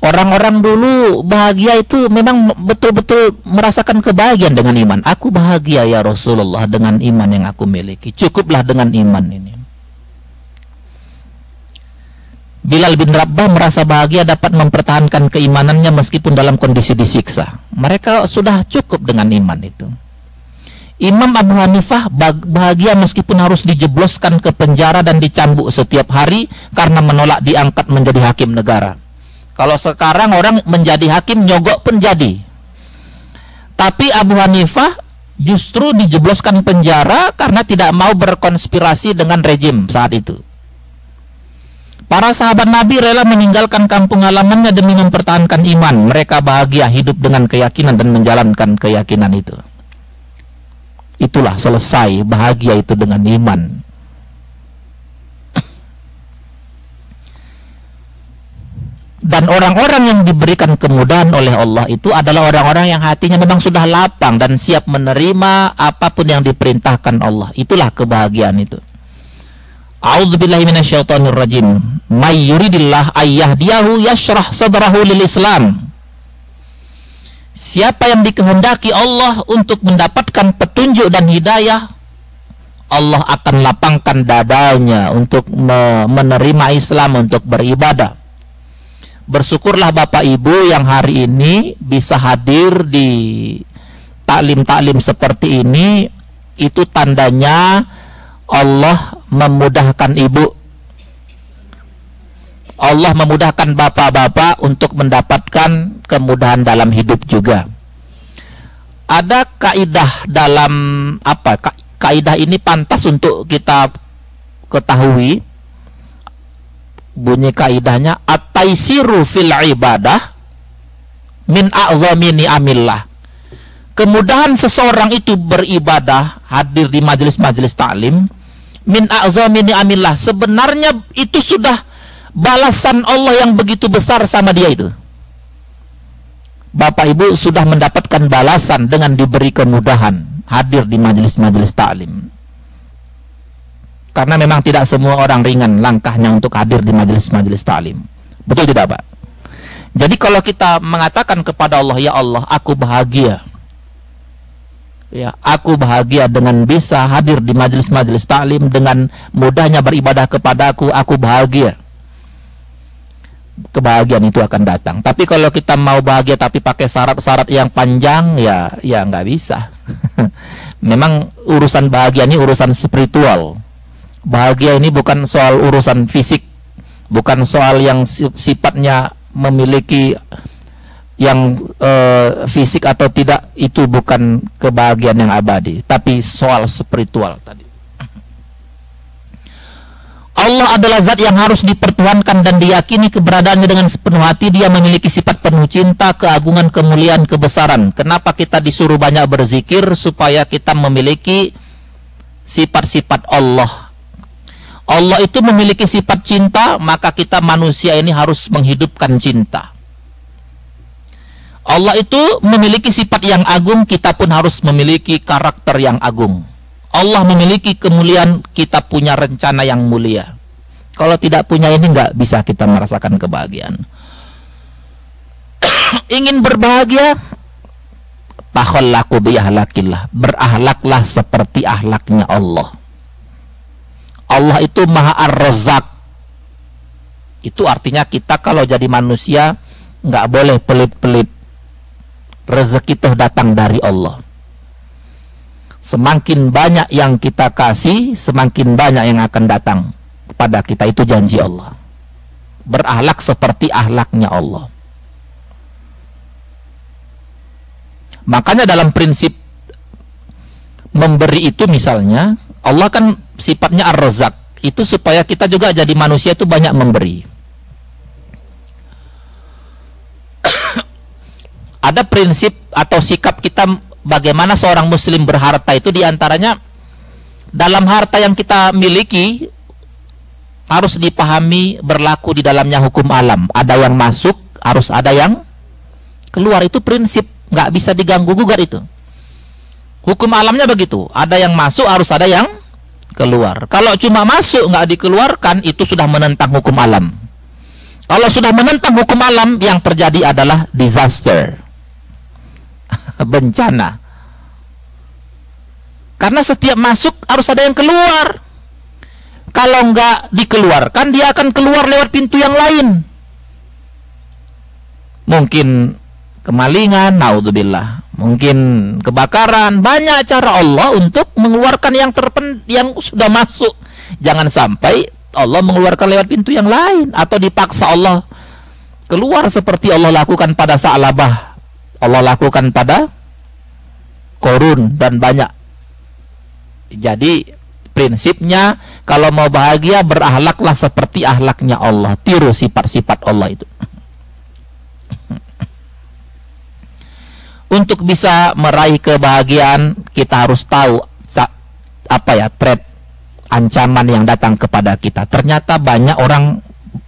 Orang-orang dulu bahagia itu memang betul-betul merasakan kebahagiaan dengan iman. Aku bahagia ya Rasulullah dengan iman yang aku miliki. Cukuplah dengan iman ini. Bilal bin Rabah merasa bahagia dapat mempertahankan keimanannya meskipun dalam kondisi disiksa. Mereka sudah cukup dengan iman itu. Imam Abu Hanifah bahagia meskipun harus dijebloskan ke penjara dan dicambuk setiap hari karena menolak diangkat menjadi hakim negara. Kalau sekarang orang menjadi hakim nyogok pun jadi. Tapi Abu Hanifah justru dijebloskan penjara karena tidak mau berkonspirasi dengan rejim saat itu. Para sahabat Nabi rela meninggalkan kampung halamannya demi mempertahankan iman. Mereka bahagia hidup dengan keyakinan dan menjalankan keyakinan itu itulah selesai bahagia itu dengan iman dan orang-orang yang diberikan kemudahan oleh Allah itu adalah orang-orang yang hatinya memang sudah lapang dan siap menerima apa pun yang diperintahkan Allah. Itulah kebahagiaan itu. A'udzubillahi minasyaitonirrajim. May yuridillah ayyahdiyahu yashrah sadrahu lil Islam. Siapa yang dikehendaki Allah untuk mendapatkan petunjuk dan hidayah, Allah akan lapangkan dadanya untuk menerima Islam untuk beribadah. Bersyukurlah Bapak Ibu yang hari ini bisa hadir di taklim-taklim seperti ini itu tandanya Allah memudahkan ibu Allah memudahkan bapak-bapak untuk mendapatkan kemudahan dalam hidup juga. Ada kaidah dalam apa? Kaidah ini pantas untuk kita ketahui. Bunyi kaidahnya at-taisiru fil ibadah min a'zami amillah. Kemudahan seseorang itu beribadah, hadir di majelis-majelis taklim min a'zami amillah. Sebenarnya itu sudah balasan Allah yang begitu besar sama dia itu. Bapak Ibu sudah mendapatkan balasan dengan diberi kemudahan hadir di majelis-majelis taklim. Karena memang tidak semua orang ringan langkahnya untuk hadir di majelis-majelis taklim. Betul tidak, Pak? Jadi kalau kita mengatakan kepada Allah, "Ya Allah, aku bahagia." Ya, aku bahagia dengan bisa hadir di majelis-majelis taklim dengan mudahnya beribadah kepada aku, aku bahagia kebahagiaan itu akan datang. Tapi kalau kita mau bahagia tapi pakai syarat-syarat yang panjang, ya ya nggak bisa. Memang urusan bahagia ini urusan spiritual. Bahagia ini bukan soal urusan fisik, bukan soal yang sifatnya memiliki yang uh, fisik atau tidak itu bukan kebahagiaan yang abadi, tapi soal spiritual tadi. Allah adalah zat yang harus dipertuhankan dan diyakini keberadaannya dengan sepenuh hati. Dia memiliki sifat penuh cinta, keagungan, kemuliaan, kebesaran. Kenapa kita disuruh banyak berzikir? Supaya kita memiliki sifat-sifat Allah. Allah itu memiliki sifat cinta, maka kita manusia ini harus menghidupkan cinta. Allah itu memiliki sifat yang agung, kita pun harus memiliki karakter yang agung. Allah memiliki kemuliaan, kita punya rencana yang mulia. Kalau tidak punya ini nggak bisa kita merasakan kebahagiaan. Ingin berbahagia, takhallaku biahlakillah. Berahlaklah seperti ahlaknya Allah. Allah itu maha ar-razak. Itu artinya kita kalau jadi manusia nggak boleh pelit-pelit. Rezeki itu datang dari Allah semakin banyak yang kita kasih, semakin banyak yang akan datang kepada kita. Itu janji Allah. Berahlak seperti ahlaknya Allah. Makanya dalam prinsip memberi itu misalnya, Allah kan sifatnya ar-razak. Itu supaya kita juga jadi manusia itu banyak memberi. Ada prinsip atau sikap kita bagaimana seorang muslim berharta itu di antaranya dalam harta yang kita miliki harus dipahami berlaku di dalamnya hukum alam. Ada yang masuk, harus ada yang keluar. Itu prinsip, nggak bisa diganggu gugat itu. Hukum alamnya begitu. Ada yang masuk, harus ada yang keluar. Kalau cuma masuk nggak dikeluarkan, itu sudah menentang hukum alam. Kalau sudah menentang hukum alam, yang terjadi adalah disaster bencana. Karena setiap masuk harus ada yang keluar. Kalau nggak dikeluarkan, dia akan keluar lewat pintu yang lain. Mungkin kemalingan, naudzubillah. Mungkin kebakaran, banyak cara Allah untuk mengeluarkan yang terpen yang sudah masuk. Jangan sampai Allah mengeluarkan lewat pintu yang lain atau dipaksa Allah keluar seperti Allah lakukan pada Sa'labah Allah lakukan pada korun dan banyak. Jadi prinsipnya kalau mau bahagia berahlaklah seperti ahlaknya Allah. Tiru sifat-sifat Allah itu. Untuk bisa meraih kebahagiaan kita harus tahu apa ya threat ancaman yang datang kepada kita. Ternyata banyak orang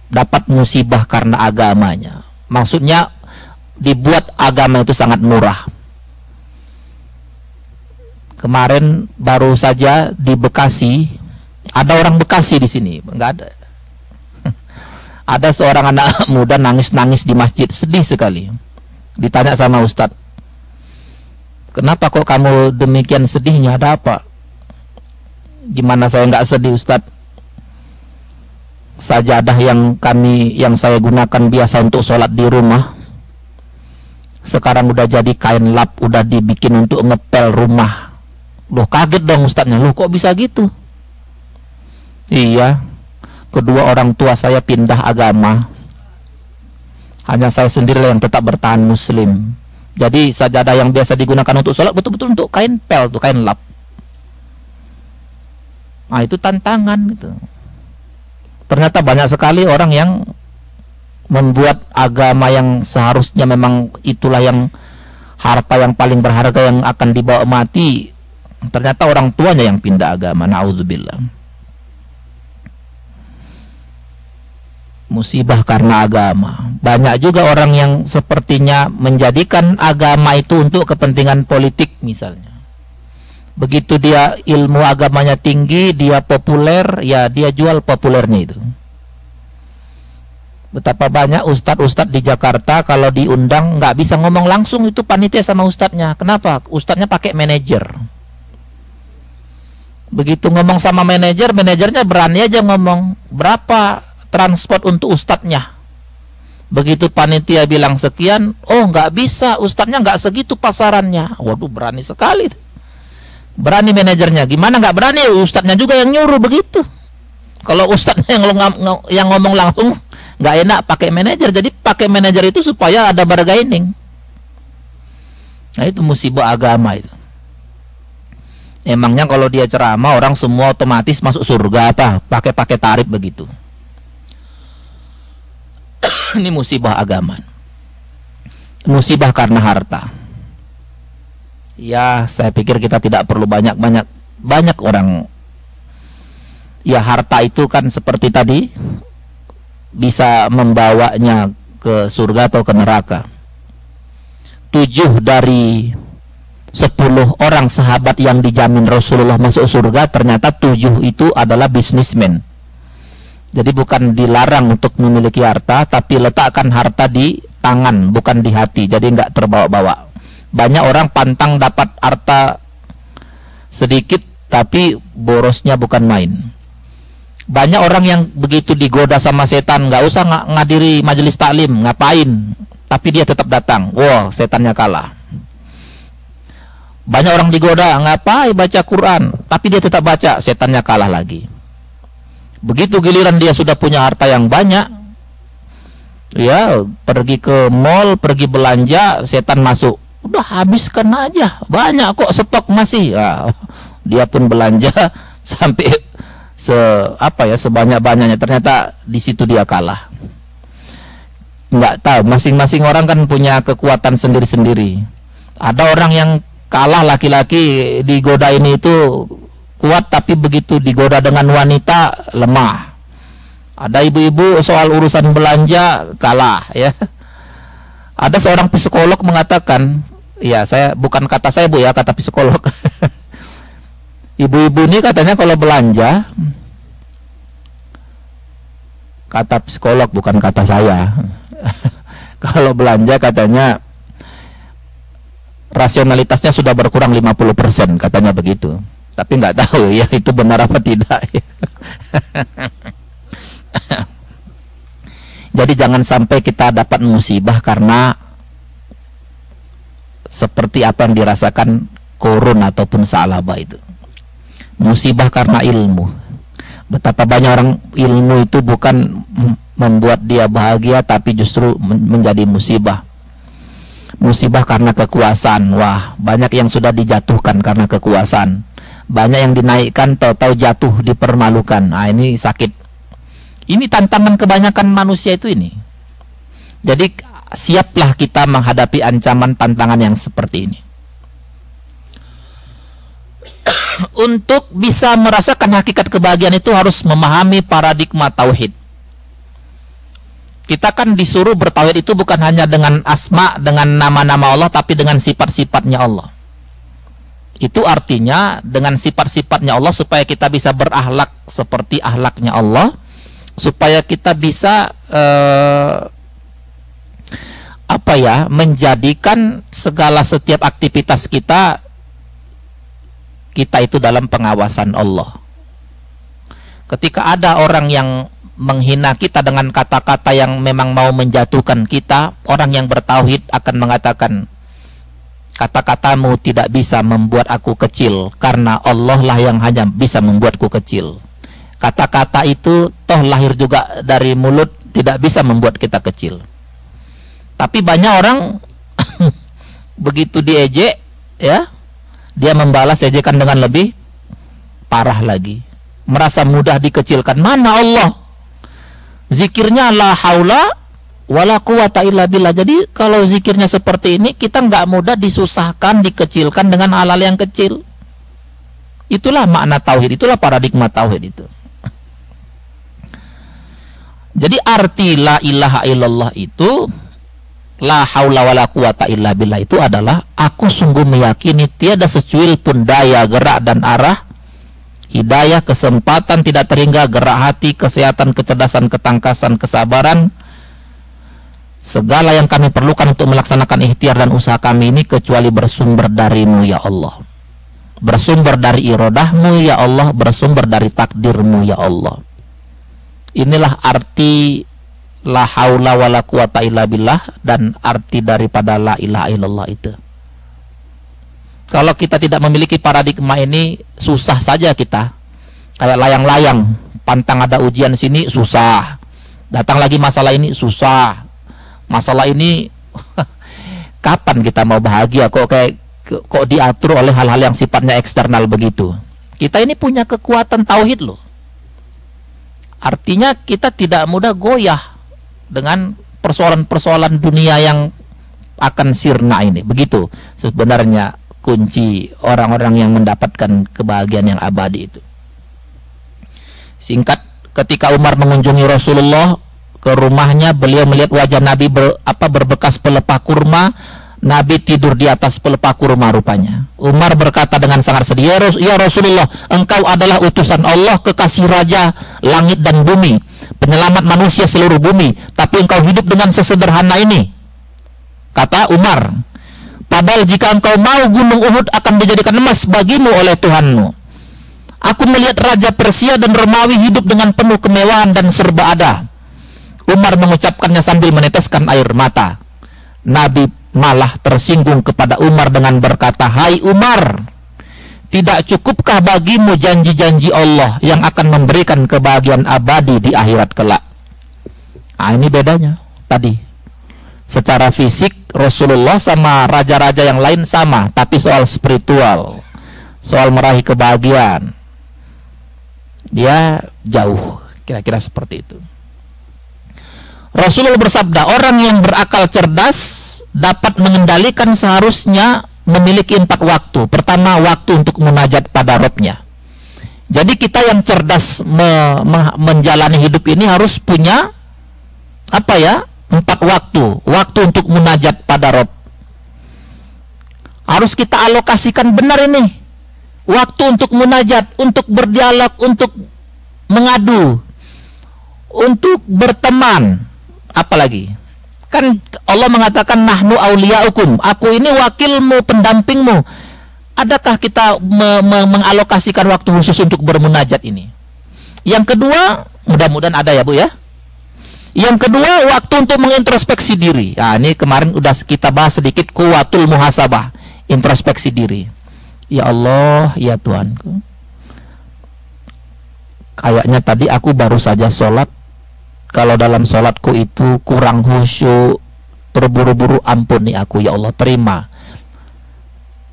dapat musibah karena agamanya. Maksudnya dibuat agama itu sangat murah. Kemarin baru saja di Bekasi, ada orang Bekasi di sini, enggak ada. ada seorang anak muda nangis-nangis di masjid, sedih sekali. Ditanya sama Ustadz, kenapa kok kamu demikian sedihnya, ada apa? Gimana saya nggak sedih Ustadz? Sajadah yang kami, yang saya gunakan biasa untuk sholat di rumah, sekarang udah jadi kain lap udah dibikin untuk ngepel rumah Loh kaget dong ustadznya, loh kok bisa gitu? Iya, kedua orang tua saya pindah agama. Hanya saya sendiri yang tetap bertahan muslim. Jadi sajadah yang biasa digunakan untuk sholat betul-betul untuk kain pel, tuh kain lap. Nah itu tantangan gitu. Ternyata banyak sekali orang yang membuat agama yang seharusnya memang itulah yang harta yang paling berharga yang akan dibawa mati. Ternyata orang tuanya yang pindah agama. Naudzubillah. Musibah karena agama. Banyak juga orang yang sepertinya menjadikan agama itu untuk kepentingan politik misalnya. Begitu dia ilmu agamanya tinggi, dia populer, ya dia jual populernya itu. Betapa banyak ustadz-ustadz di Jakarta kalau diundang nggak bisa ngomong langsung itu panitia sama ustadznya. Kenapa? Ustadznya pakai manajer. Begitu ngomong sama manajer, manajernya berani aja ngomong berapa transport untuk ustadznya. Begitu panitia bilang sekian, oh nggak bisa, ustadznya nggak segitu pasarannya. Waduh berani sekali. Berani manajernya, gimana nggak berani? Ustadznya juga yang nyuruh begitu. Kalau ustadznya yang, yang ngomong langsung nggak enak pakai manajer, jadi pakai manajer itu supaya ada bargaining. Nah itu musibah agama itu. Emangnya kalau dia ceramah orang semua otomatis masuk surga apa? Pakai-pakai tarif begitu. ini musibah agama. Musibah karena harta. Ya, saya pikir kita tidak perlu banyak-banyak banyak orang ya harta itu kan seperti tadi bisa membawanya ke surga atau ke neraka. Tujuh dari sepuluh orang sahabat yang dijamin Rasulullah masuk surga ternyata tujuh itu adalah bisnismen jadi bukan dilarang untuk memiliki harta, tapi letakkan harta di tangan, bukan di hati. Jadi nggak terbawa-bawa. Banyak orang pantang dapat harta sedikit, tapi borosnya bukan main. Banyak orang yang begitu digoda sama setan, nggak usah ng ngadiri majelis taklim, ngapain? Tapi dia tetap datang. Wow, setannya kalah. Banyak orang digoda, ngapain baca Quran? Tapi dia tetap baca, setannya kalah lagi. Begitu giliran dia sudah punya harta yang banyak, ya pergi ke mall, pergi belanja, setan masuk. Udah habiskan aja, banyak kok stok masih. Ya, dia pun belanja sampai se apa ya sebanyak banyaknya. Ternyata di situ dia kalah. Nggak tahu, masing-masing orang kan punya kekuatan sendiri-sendiri. Ada orang yang kalah laki-laki digoda ini itu kuat tapi begitu digoda dengan wanita lemah. Ada ibu-ibu soal urusan belanja kalah ya. Ada seorang psikolog mengatakan, ya saya bukan kata saya Bu ya, kata psikolog. Ibu-ibu ini katanya kalau belanja kata psikolog bukan kata saya. kalau belanja katanya rasionalitasnya sudah berkurang 50% katanya begitu tapi nggak tahu ya itu benar apa tidak jadi jangan sampai kita dapat musibah karena seperti apa yang dirasakan korun ataupun salaba itu. Musibah karena ilmu. Betapa banyak orang ilmu itu bukan membuat dia bahagia tapi justru menjadi musibah. Musibah karena kekuasaan. Wah banyak yang sudah dijatuhkan karena kekuasaan banyak yang dinaikkan tahu-tahu jatuh dipermalukan. Nah ini sakit. Ini tantangan kebanyakan manusia itu ini. Jadi siaplah kita menghadapi ancaman tantangan yang seperti ini. Untuk bisa merasakan hakikat kebahagiaan itu harus memahami paradigma tauhid. Kita kan disuruh bertauhid itu bukan hanya dengan asma dengan nama-nama Allah tapi dengan sifat-sifatnya Allah itu artinya dengan sifat-sifatnya Allah supaya kita bisa berakhlak seperti ahlaknya Allah, supaya kita bisa uh, apa ya menjadikan segala setiap aktivitas kita kita itu dalam pengawasan Allah. Ketika ada orang yang menghina kita dengan kata-kata yang memang mau menjatuhkan kita, orang yang bertauhid akan mengatakan kata-katamu tidak bisa membuat aku kecil karena Allah lah yang hanya bisa membuatku kecil. Kata-kata itu toh lahir juga dari mulut tidak bisa membuat kita kecil. Tapi banyak orang begitu diejek ya dia membalas ejekan dengan lebih parah lagi. Merasa mudah dikecilkan. Mana Allah? Zikirnya la haula wala quwata illa billah. Jadi kalau zikirnya seperti ini kita nggak mudah disusahkan dikecilkan dengan hal-hal yang kecil. Itulah makna tauhid itulah paradigma tauhid itu. Jadi arti la ilaha illallah itu la haula wala quwata illa billah itu adalah aku sungguh meyakini tiada secuil pun daya gerak dan arah hidayah kesempatan tidak terhingga gerak hati kesehatan kecerdasan ketangkasan kesabaran segala yang kami perlukan untuk melaksanakan ikhtiar dan usaha kami ini kecuali bersumber darimu ya Allah bersumber dari irodahmu ya Allah bersumber dari takdirmu ya Allah inilah arti la haula wala quwata illa billah dan arti daripada la ilaha illallah itu. Kalau kita tidak memiliki paradigma ini susah saja kita. Kayak layang-layang, pantang ada ujian sini susah. Datang lagi masalah ini susah. Masalah ini kapan kita mau bahagia kok kayak kok diatur oleh hal-hal yang sifatnya eksternal begitu. Kita ini punya kekuatan tauhid loh. Artinya kita tidak mudah goyah dengan persoalan-persoalan dunia yang akan sirna ini. Begitu sebenarnya kunci orang-orang yang mendapatkan kebahagiaan yang abadi itu. Singkat, ketika Umar mengunjungi Rasulullah ke rumahnya, beliau melihat wajah Nabi ber, apa berbekas pelepah kurma. Nabi tidur di atas pelepah kurma rupanya. Umar berkata dengan sangat sedih, ya, ya Rasulullah, engkau adalah utusan Allah, kekasih Raja langit dan bumi penyelamat manusia seluruh bumi, tapi engkau hidup dengan sesederhana ini. Kata Umar, padahal jika engkau mau gunung Uhud akan dijadikan emas bagimu oleh Tuhanmu. Aku melihat Raja Persia dan Romawi hidup dengan penuh kemewahan dan serba ada. Umar mengucapkannya sambil meneteskan air mata. Nabi malah tersinggung kepada Umar dengan berkata, Hai Umar, tidak cukupkah bagimu janji-janji Allah yang akan memberikan kebahagiaan abadi di akhirat kelak? Ah ini bedanya tadi. Secara fisik Rasulullah sama raja-raja yang lain sama, tapi soal spiritual, soal meraih kebahagiaan, dia jauh. Kira-kira seperti itu. Rasulullah bersabda, orang yang berakal cerdas dapat mengendalikan seharusnya memiliki empat waktu. Pertama, waktu untuk munajat pada Robnya. Jadi kita yang cerdas me, me, menjalani hidup ini harus punya apa ya? Empat waktu. Waktu untuk munajat pada Rob. Harus kita alokasikan benar ini. Waktu untuk munajat, untuk berdialog, untuk mengadu, untuk berteman, apalagi Kan Allah mengatakan nahnu auliyaukum. Aku ini wakilmu, pendampingmu. Adakah kita me me mengalokasikan waktu khusus untuk bermunajat ini? Yang kedua, mudah-mudahan ada ya Bu ya. Yang kedua, waktu untuk mengintrospeksi diri. Nah, ini kemarin udah kita bahas sedikit kuwatul muhasabah, introspeksi diri. Ya Allah, ya Tuhanku. Kayaknya tadi aku baru saja sholat kalau dalam sholatku itu kurang khusyuk terburu-buru ampuni aku ya Allah terima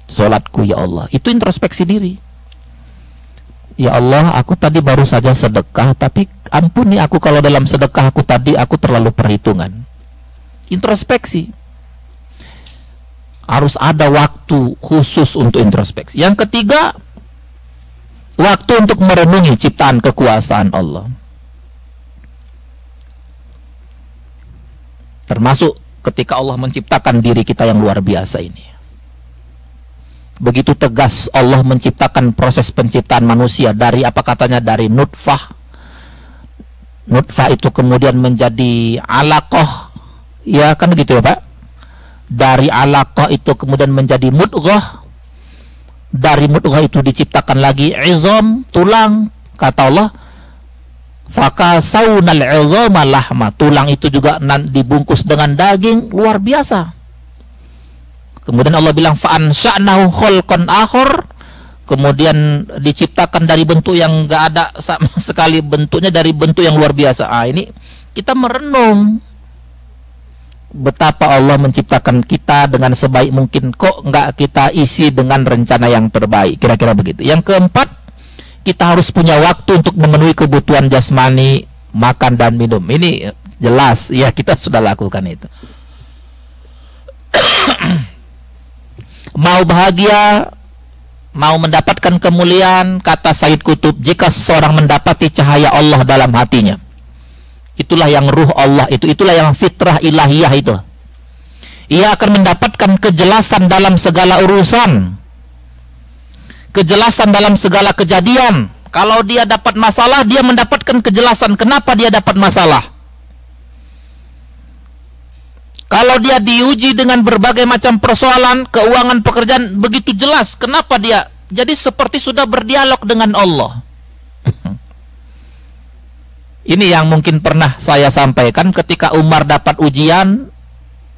sholatku ya Allah. Itu introspeksi diri. Ya Allah aku tadi baru saja sedekah tapi ampuni aku kalau dalam sedekah aku tadi aku terlalu perhitungan. Introspeksi. Harus ada waktu khusus untuk introspeksi. Yang ketiga waktu untuk merenungi ciptaan kekuasaan Allah Termasuk ketika Allah menciptakan diri kita yang luar biasa ini. Begitu tegas Allah menciptakan proses penciptaan manusia dari apa katanya dari nutfah. Nutfah itu kemudian menjadi alaqah. Ya kan begitu ya Pak? Dari alaqah itu kemudian menjadi mudghah. Dari mudghah itu diciptakan lagi izam, tulang. Kata Allah, Fakasaunal izama lahma. Tulang itu juga dibungkus dengan daging luar biasa. Kemudian Allah bilang fa'an sya'nahu khalqan akhor. Kemudian diciptakan dari bentuk yang enggak ada sama sekali bentuknya dari bentuk yang luar biasa. Ah ini kita merenung betapa Allah menciptakan kita dengan sebaik mungkin kok enggak kita isi dengan rencana yang terbaik kira-kira begitu yang keempat kita harus punya waktu untuk memenuhi kebutuhan jasmani makan dan minum ini jelas ya kita sudah lakukan itu mau bahagia mau mendapatkan kemuliaan kata Said Kutub jika seseorang mendapati cahaya Allah dalam hatinya Itulah yang ruh Allah itu, itulah yang fitrah ilahiyah itu. Ia akan mendapatkan kejelasan dalam segala urusan. Kejelasan dalam segala kejadian. Kalau dia dapat masalah, dia mendapatkan kejelasan kenapa dia dapat masalah. Kalau dia diuji dengan berbagai macam persoalan, keuangan pekerjaan begitu jelas, kenapa dia jadi seperti sudah berdialog dengan Allah. Ini yang mungkin pernah saya sampaikan ketika Umar dapat ujian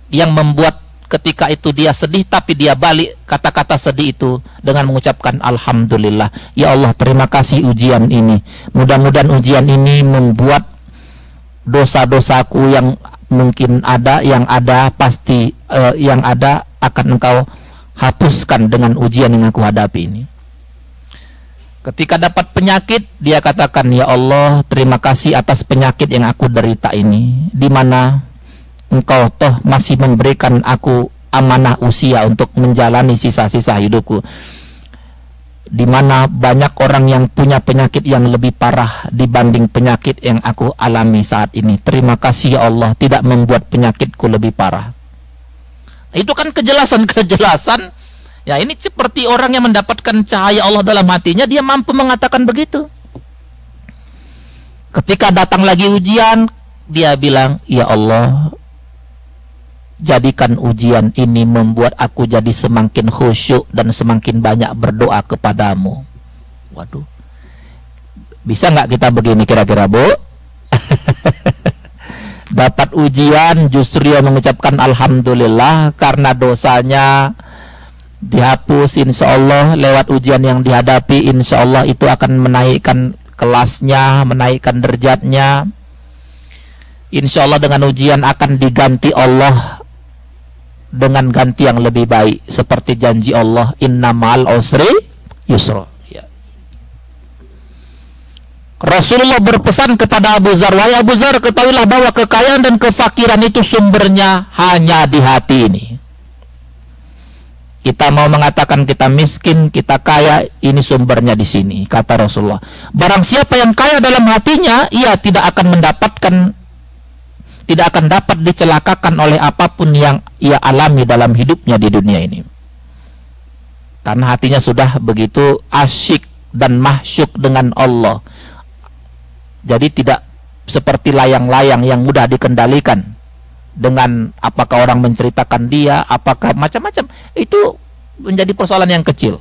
yang membuat ketika itu dia sedih tapi dia balik kata-kata sedih itu dengan mengucapkan alhamdulillah. Ya Allah, terima kasih ujian ini. Mudah-mudahan ujian ini membuat dosa-dosaku yang mungkin ada yang ada pasti uh, yang ada akan engkau hapuskan dengan ujian yang aku hadapi ini. Ketika dapat penyakit, dia katakan, "Ya Allah, terima kasih atas penyakit yang aku derita ini, di mana Engkau toh masih memberikan aku amanah usia untuk menjalani sisa-sisa hidupku." Di mana banyak orang yang punya penyakit yang lebih parah dibanding penyakit yang aku alami saat ini. Terima kasih ya Allah, tidak membuat penyakitku lebih parah. Itu kan kejelasan-kejelasan Ya ini seperti orang yang mendapatkan cahaya Allah dalam hatinya, dia mampu mengatakan begitu. Ketika datang lagi ujian, dia bilang, Ya Allah, jadikan ujian ini membuat aku jadi semakin khusyuk dan semakin banyak berdoa kepadamu. Waduh. Bisa nggak kita begini kira-kira, Bu? Dapat ujian justru dia mengucapkan Alhamdulillah karena dosanya dihapus insya Allah lewat ujian yang dihadapi insya Allah itu akan menaikkan kelasnya menaikkan derajatnya insya Allah dengan ujian akan diganti Allah dengan ganti yang lebih baik seperti janji Allah inna ma'al usri yusra ya. Rasulullah berpesan kepada Abu Zar wahai Abu Zar ketahuilah bahwa kekayaan dan kefakiran itu sumbernya hanya di hati ini kita mau mengatakan kita miskin, kita kaya, ini sumbernya di sini, kata Rasulullah. Barang siapa yang kaya dalam hatinya, ia tidak akan mendapatkan tidak akan dapat dicelakakan oleh apa pun yang ia alami dalam hidupnya di dunia ini. Karena hatinya sudah begitu asyik dan mahsyuk dengan Allah. Jadi tidak seperti layang-layang yang mudah dikendalikan dengan apakah orang menceritakan dia, apakah macam-macam. Itu menjadi persoalan yang kecil.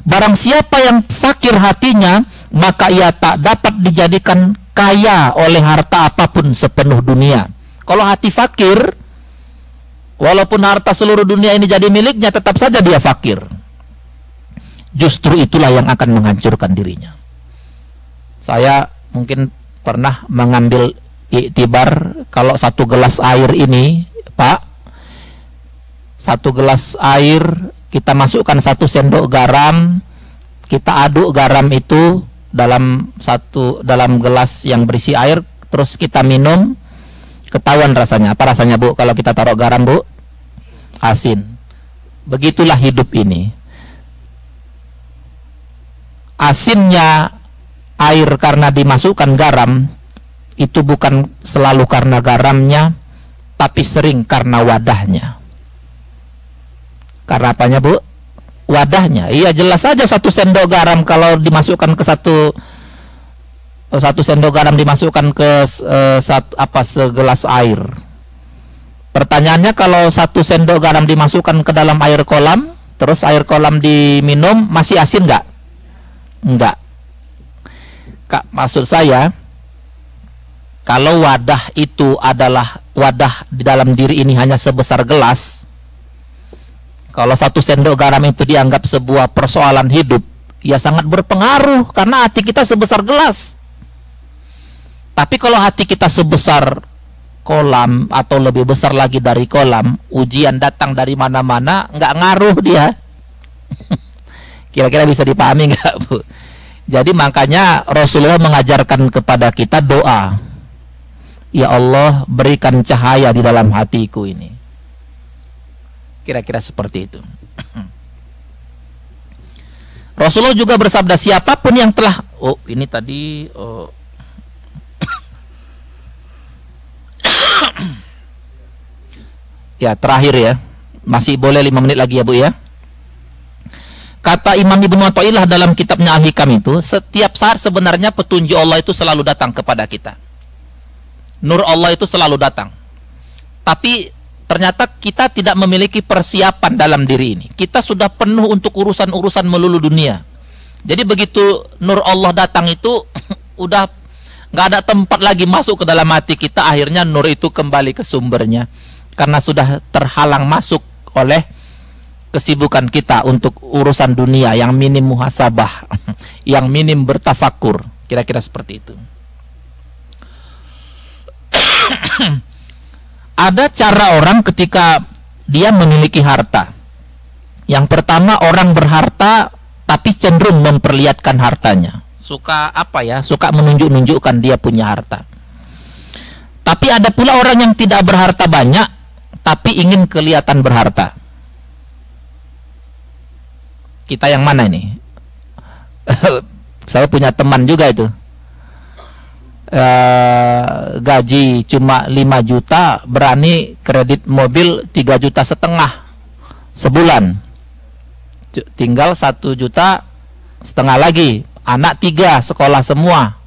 Barang siapa yang fakir hatinya, maka ia tak dapat dijadikan kaya oleh harta apa pun sepenuh dunia. Kalau hati fakir, walaupun harta seluruh dunia ini jadi miliknya, tetap saja dia fakir. Justru itulah yang akan menghancurkan dirinya. Saya mungkin pernah mengambil iktibar kalau satu gelas air ini, Pak, satu gelas air kita masukkan satu sendok garam, kita aduk garam itu dalam satu dalam gelas yang berisi air, terus kita minum, ketahuan rasanya. Apa rasanya Bu kalau kita taruh garam Bu? Asin. Begitulah hidup ini. Asinnya air karena dimasukkan garam itu bukan selalu karena garamnya tapi sering karena wadahnya karena apanya bu wadahnya. Iya jelas saja satu sendok garam kalau dimasukkan ke satu satu sendok garam dimasukkan ke uh, satu apa segelas air. Pertanyaannya kalau satu sendok garam dimasukkan ke dalam air kolam terus air kolam diminum masih asin nggak? Nggak. Kak maksud saya kalau wadah itu adalah wadah di dalam diri ini hanya sebesar gelas, Kalau satu sendok garam itu dianggap sebuah persoalan hidup, ya sangat berpengaruh karena hati kita sebesar gelas. Tapi kalau hati kita sebesar kolam atau lebih besar lagi dari kolam, ujian datang dari mana-mana, nggak ngaruh dia. Kira-kira bisa dipahami nggak, Bu? Jadi makanya Rasulullah mengajarkan kepada kita doa. Ya Allah, berikan cahaya di dalam hatiku ini. Kira-kira seperti itu. Rasulullah juga bersabda siapa pun yang telah oh ini tadi oh, ya terakhir ya. Masih boleh lima menit lagi ya bu ya. Kata Imam Ibnu Athaillah dalam kitabnya Al-Hikam itu setiap saat sebenarnya petunjuk Allah itu selalu datang kepada kita. Nur Allah itu selalu datang. Tapi ternyata kita tidak memiliki persiapan dalam diri ini. Kita sudah penuh untuk urusan-urusan melulu dunia. Jadi begitu nur Allah datang itu udah nggak ada tempat lagi masuk ke dalam hati kita akhirnya nur itu kembali ke sumbernya. Karena sudah terhalang masuk oleh kesibukan kita untuk urusan dunia yang minim muhasabah yang minim bertafakur. Kira-kira seperti itu ada cara orang ketika dia memiliki harta. Yang pertama orang berharta tapi cenderung memperlihatkan hartanya. Suka apa ya? Suka menunjuk-nunjukkan dia punya harta. Tapi ada pula orang yang tidak berharta banyak tapi ingin kelihatan berharta. Kita yang mana ini? Saya punya teman juga itu e, gaji cuma 5 juta berani kredit mobil 3 juta setengah sebulan. Tinggal satu juta setengah lagi. Anak tiga sekolah semua.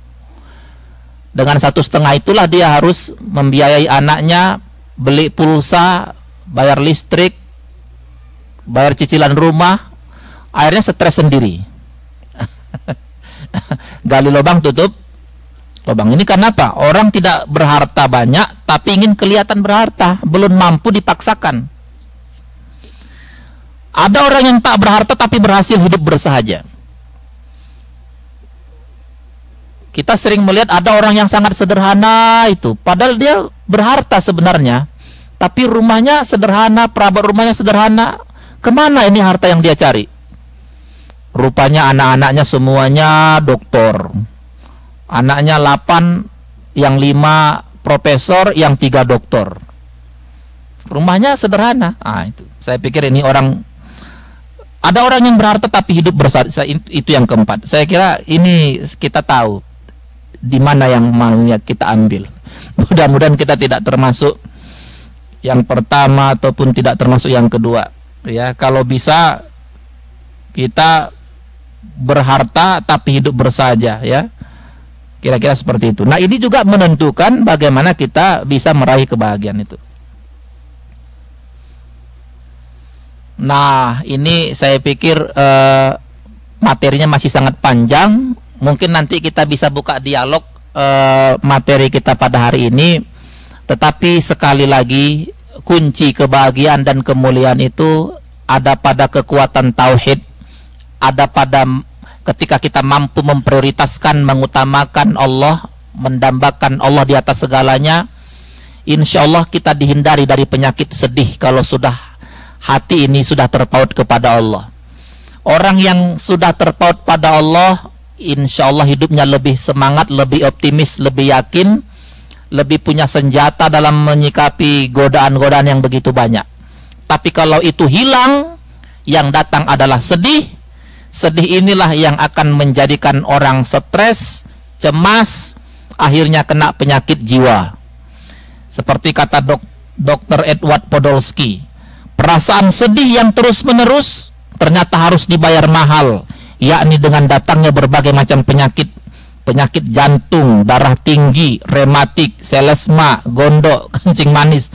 Dengan satu setengah itulah dia harus membiayai anaknya beli pulsa bayar listrik bayar cicilan rumah. Akhirnya stres sendiri. Gali lubang tutup lubang ini karena apa orang tidak berharta banyak tapi ingin kelihatan berharta belum mampu dipaksakan ada orang yang tak berharta tapi berhasil hidup bersahaja Kita sering melihat ada orang yang sangat sederhana itu, padahal dia berharta sebenarnya, tapi rumahnya sederhana, perabat rumahnya sederhana. Ke mana ini harta yang dia cari? Rupanya anak-anaknya semuanya doktor. Anaknya 8, yang 5 profesor, yang 3 doktor. Rumahnya sederhana. Ah, itu. Saya pikir ini orang ada orang yang berharta tapi hidup bersatu itu yang keempat. Saya kira ini kita tahu di mana yang maunya kita ambil. Mudah-mudahan kita tidak termasuk yang pertama ataupun tidak termasuk yang kedua. Ya, kalau bisa kita berharta tapi hidup bersaja ya. Kira-kira seperti itu. Nah, ini juga menentukan bagaimana kita bisa meraih kebahagiaan itu. Nah, ini saya pikir eh, materinya masih sangat panjang mungkin nanti kita bisa buka dialog uh, materi kita pada hari ini tetapi sekali lagi kunci kebahagiaan dan kemuliaan itu ada pada kekuatan tauhid ada pada ketika kita mampu memprioritaskan mengutamakan Allah mendambakan Allah di atas segalanya insya Allah kita dihindari dari penyakit sedih kalau sudah hati ini sudah terpaut kepada Allah orang yang sudah terpaut pada Allah insya Allah hidupnya lebih semangat, lebih optimis, lebih yakin, lebih punya senjata dalam menyikapi godaan-godaan yang begitu banyak. Tapi kalau itu hilang, yang datang adalah sedih. Sedih inilah yang akan menjadikan orang stres, cemas, akhirnya kena penyakit jiwa. Seperti kata dok, Dr. Edward Podolsky, perasaan sedih yang terus-menerus ternyata harus dibayar mahal yakni dengan datangnya berbagai macam penyakit penyakit jantung, darah tinggi, rematik, selesma, gondok, kencing manis.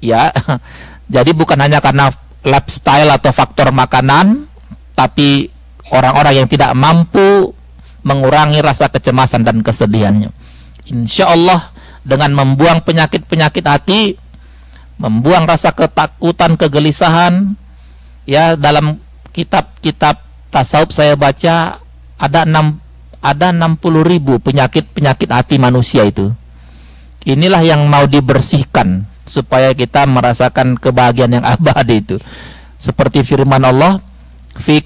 Ya. Jadi bukan hanya karena lifestyle atau faktor makanan, tapi orang-orang yang tidak mampu mengurangi rasa kecemasan dan kesedihannya. Insya Allah dengan membuang penyakit-penyakit hati, membuang rasa ketakutan, kegelisahan, ya dalam kitab-kitab tasawuf saya baca ada enam ada 60 ribu penyakit-penyakit hati manusia itu. Inilah yang mau dibersihkan supaya kita merasakan kebahagiaan yang abadi itu. Seperti firman Allah, fi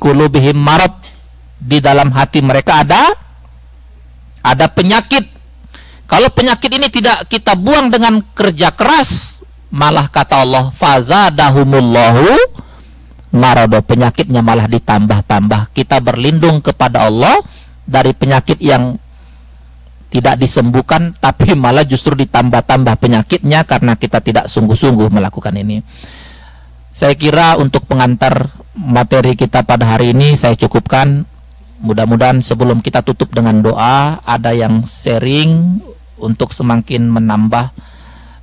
marad di dalam hati mereka ada ada penyakit. Kalau penyakit ini tidak kita buang dengan kerja keras, malah kata Allah, fazadahumullahu marado penyakitnya malah ditambah-tambah. Kita berlindung kepada Allah dari penyakit yang tidak disembuhkan tapi malah justru ditambah-tambah penyakitnya karena kita tidak sungguh-sungguh melakukan ini. Saya kira untuk pengantar materi kita pada hari ini saya cukupkan. Mudah-mudahan sebelum kita tutup dengan doa ada yang sharing untuk semakin menambah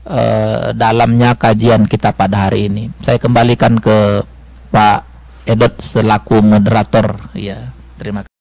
uh, dalamnya kajian kita pada hari ini. Saya kembalikan ke Pak Edot selaku moderator ya. Terima kasih.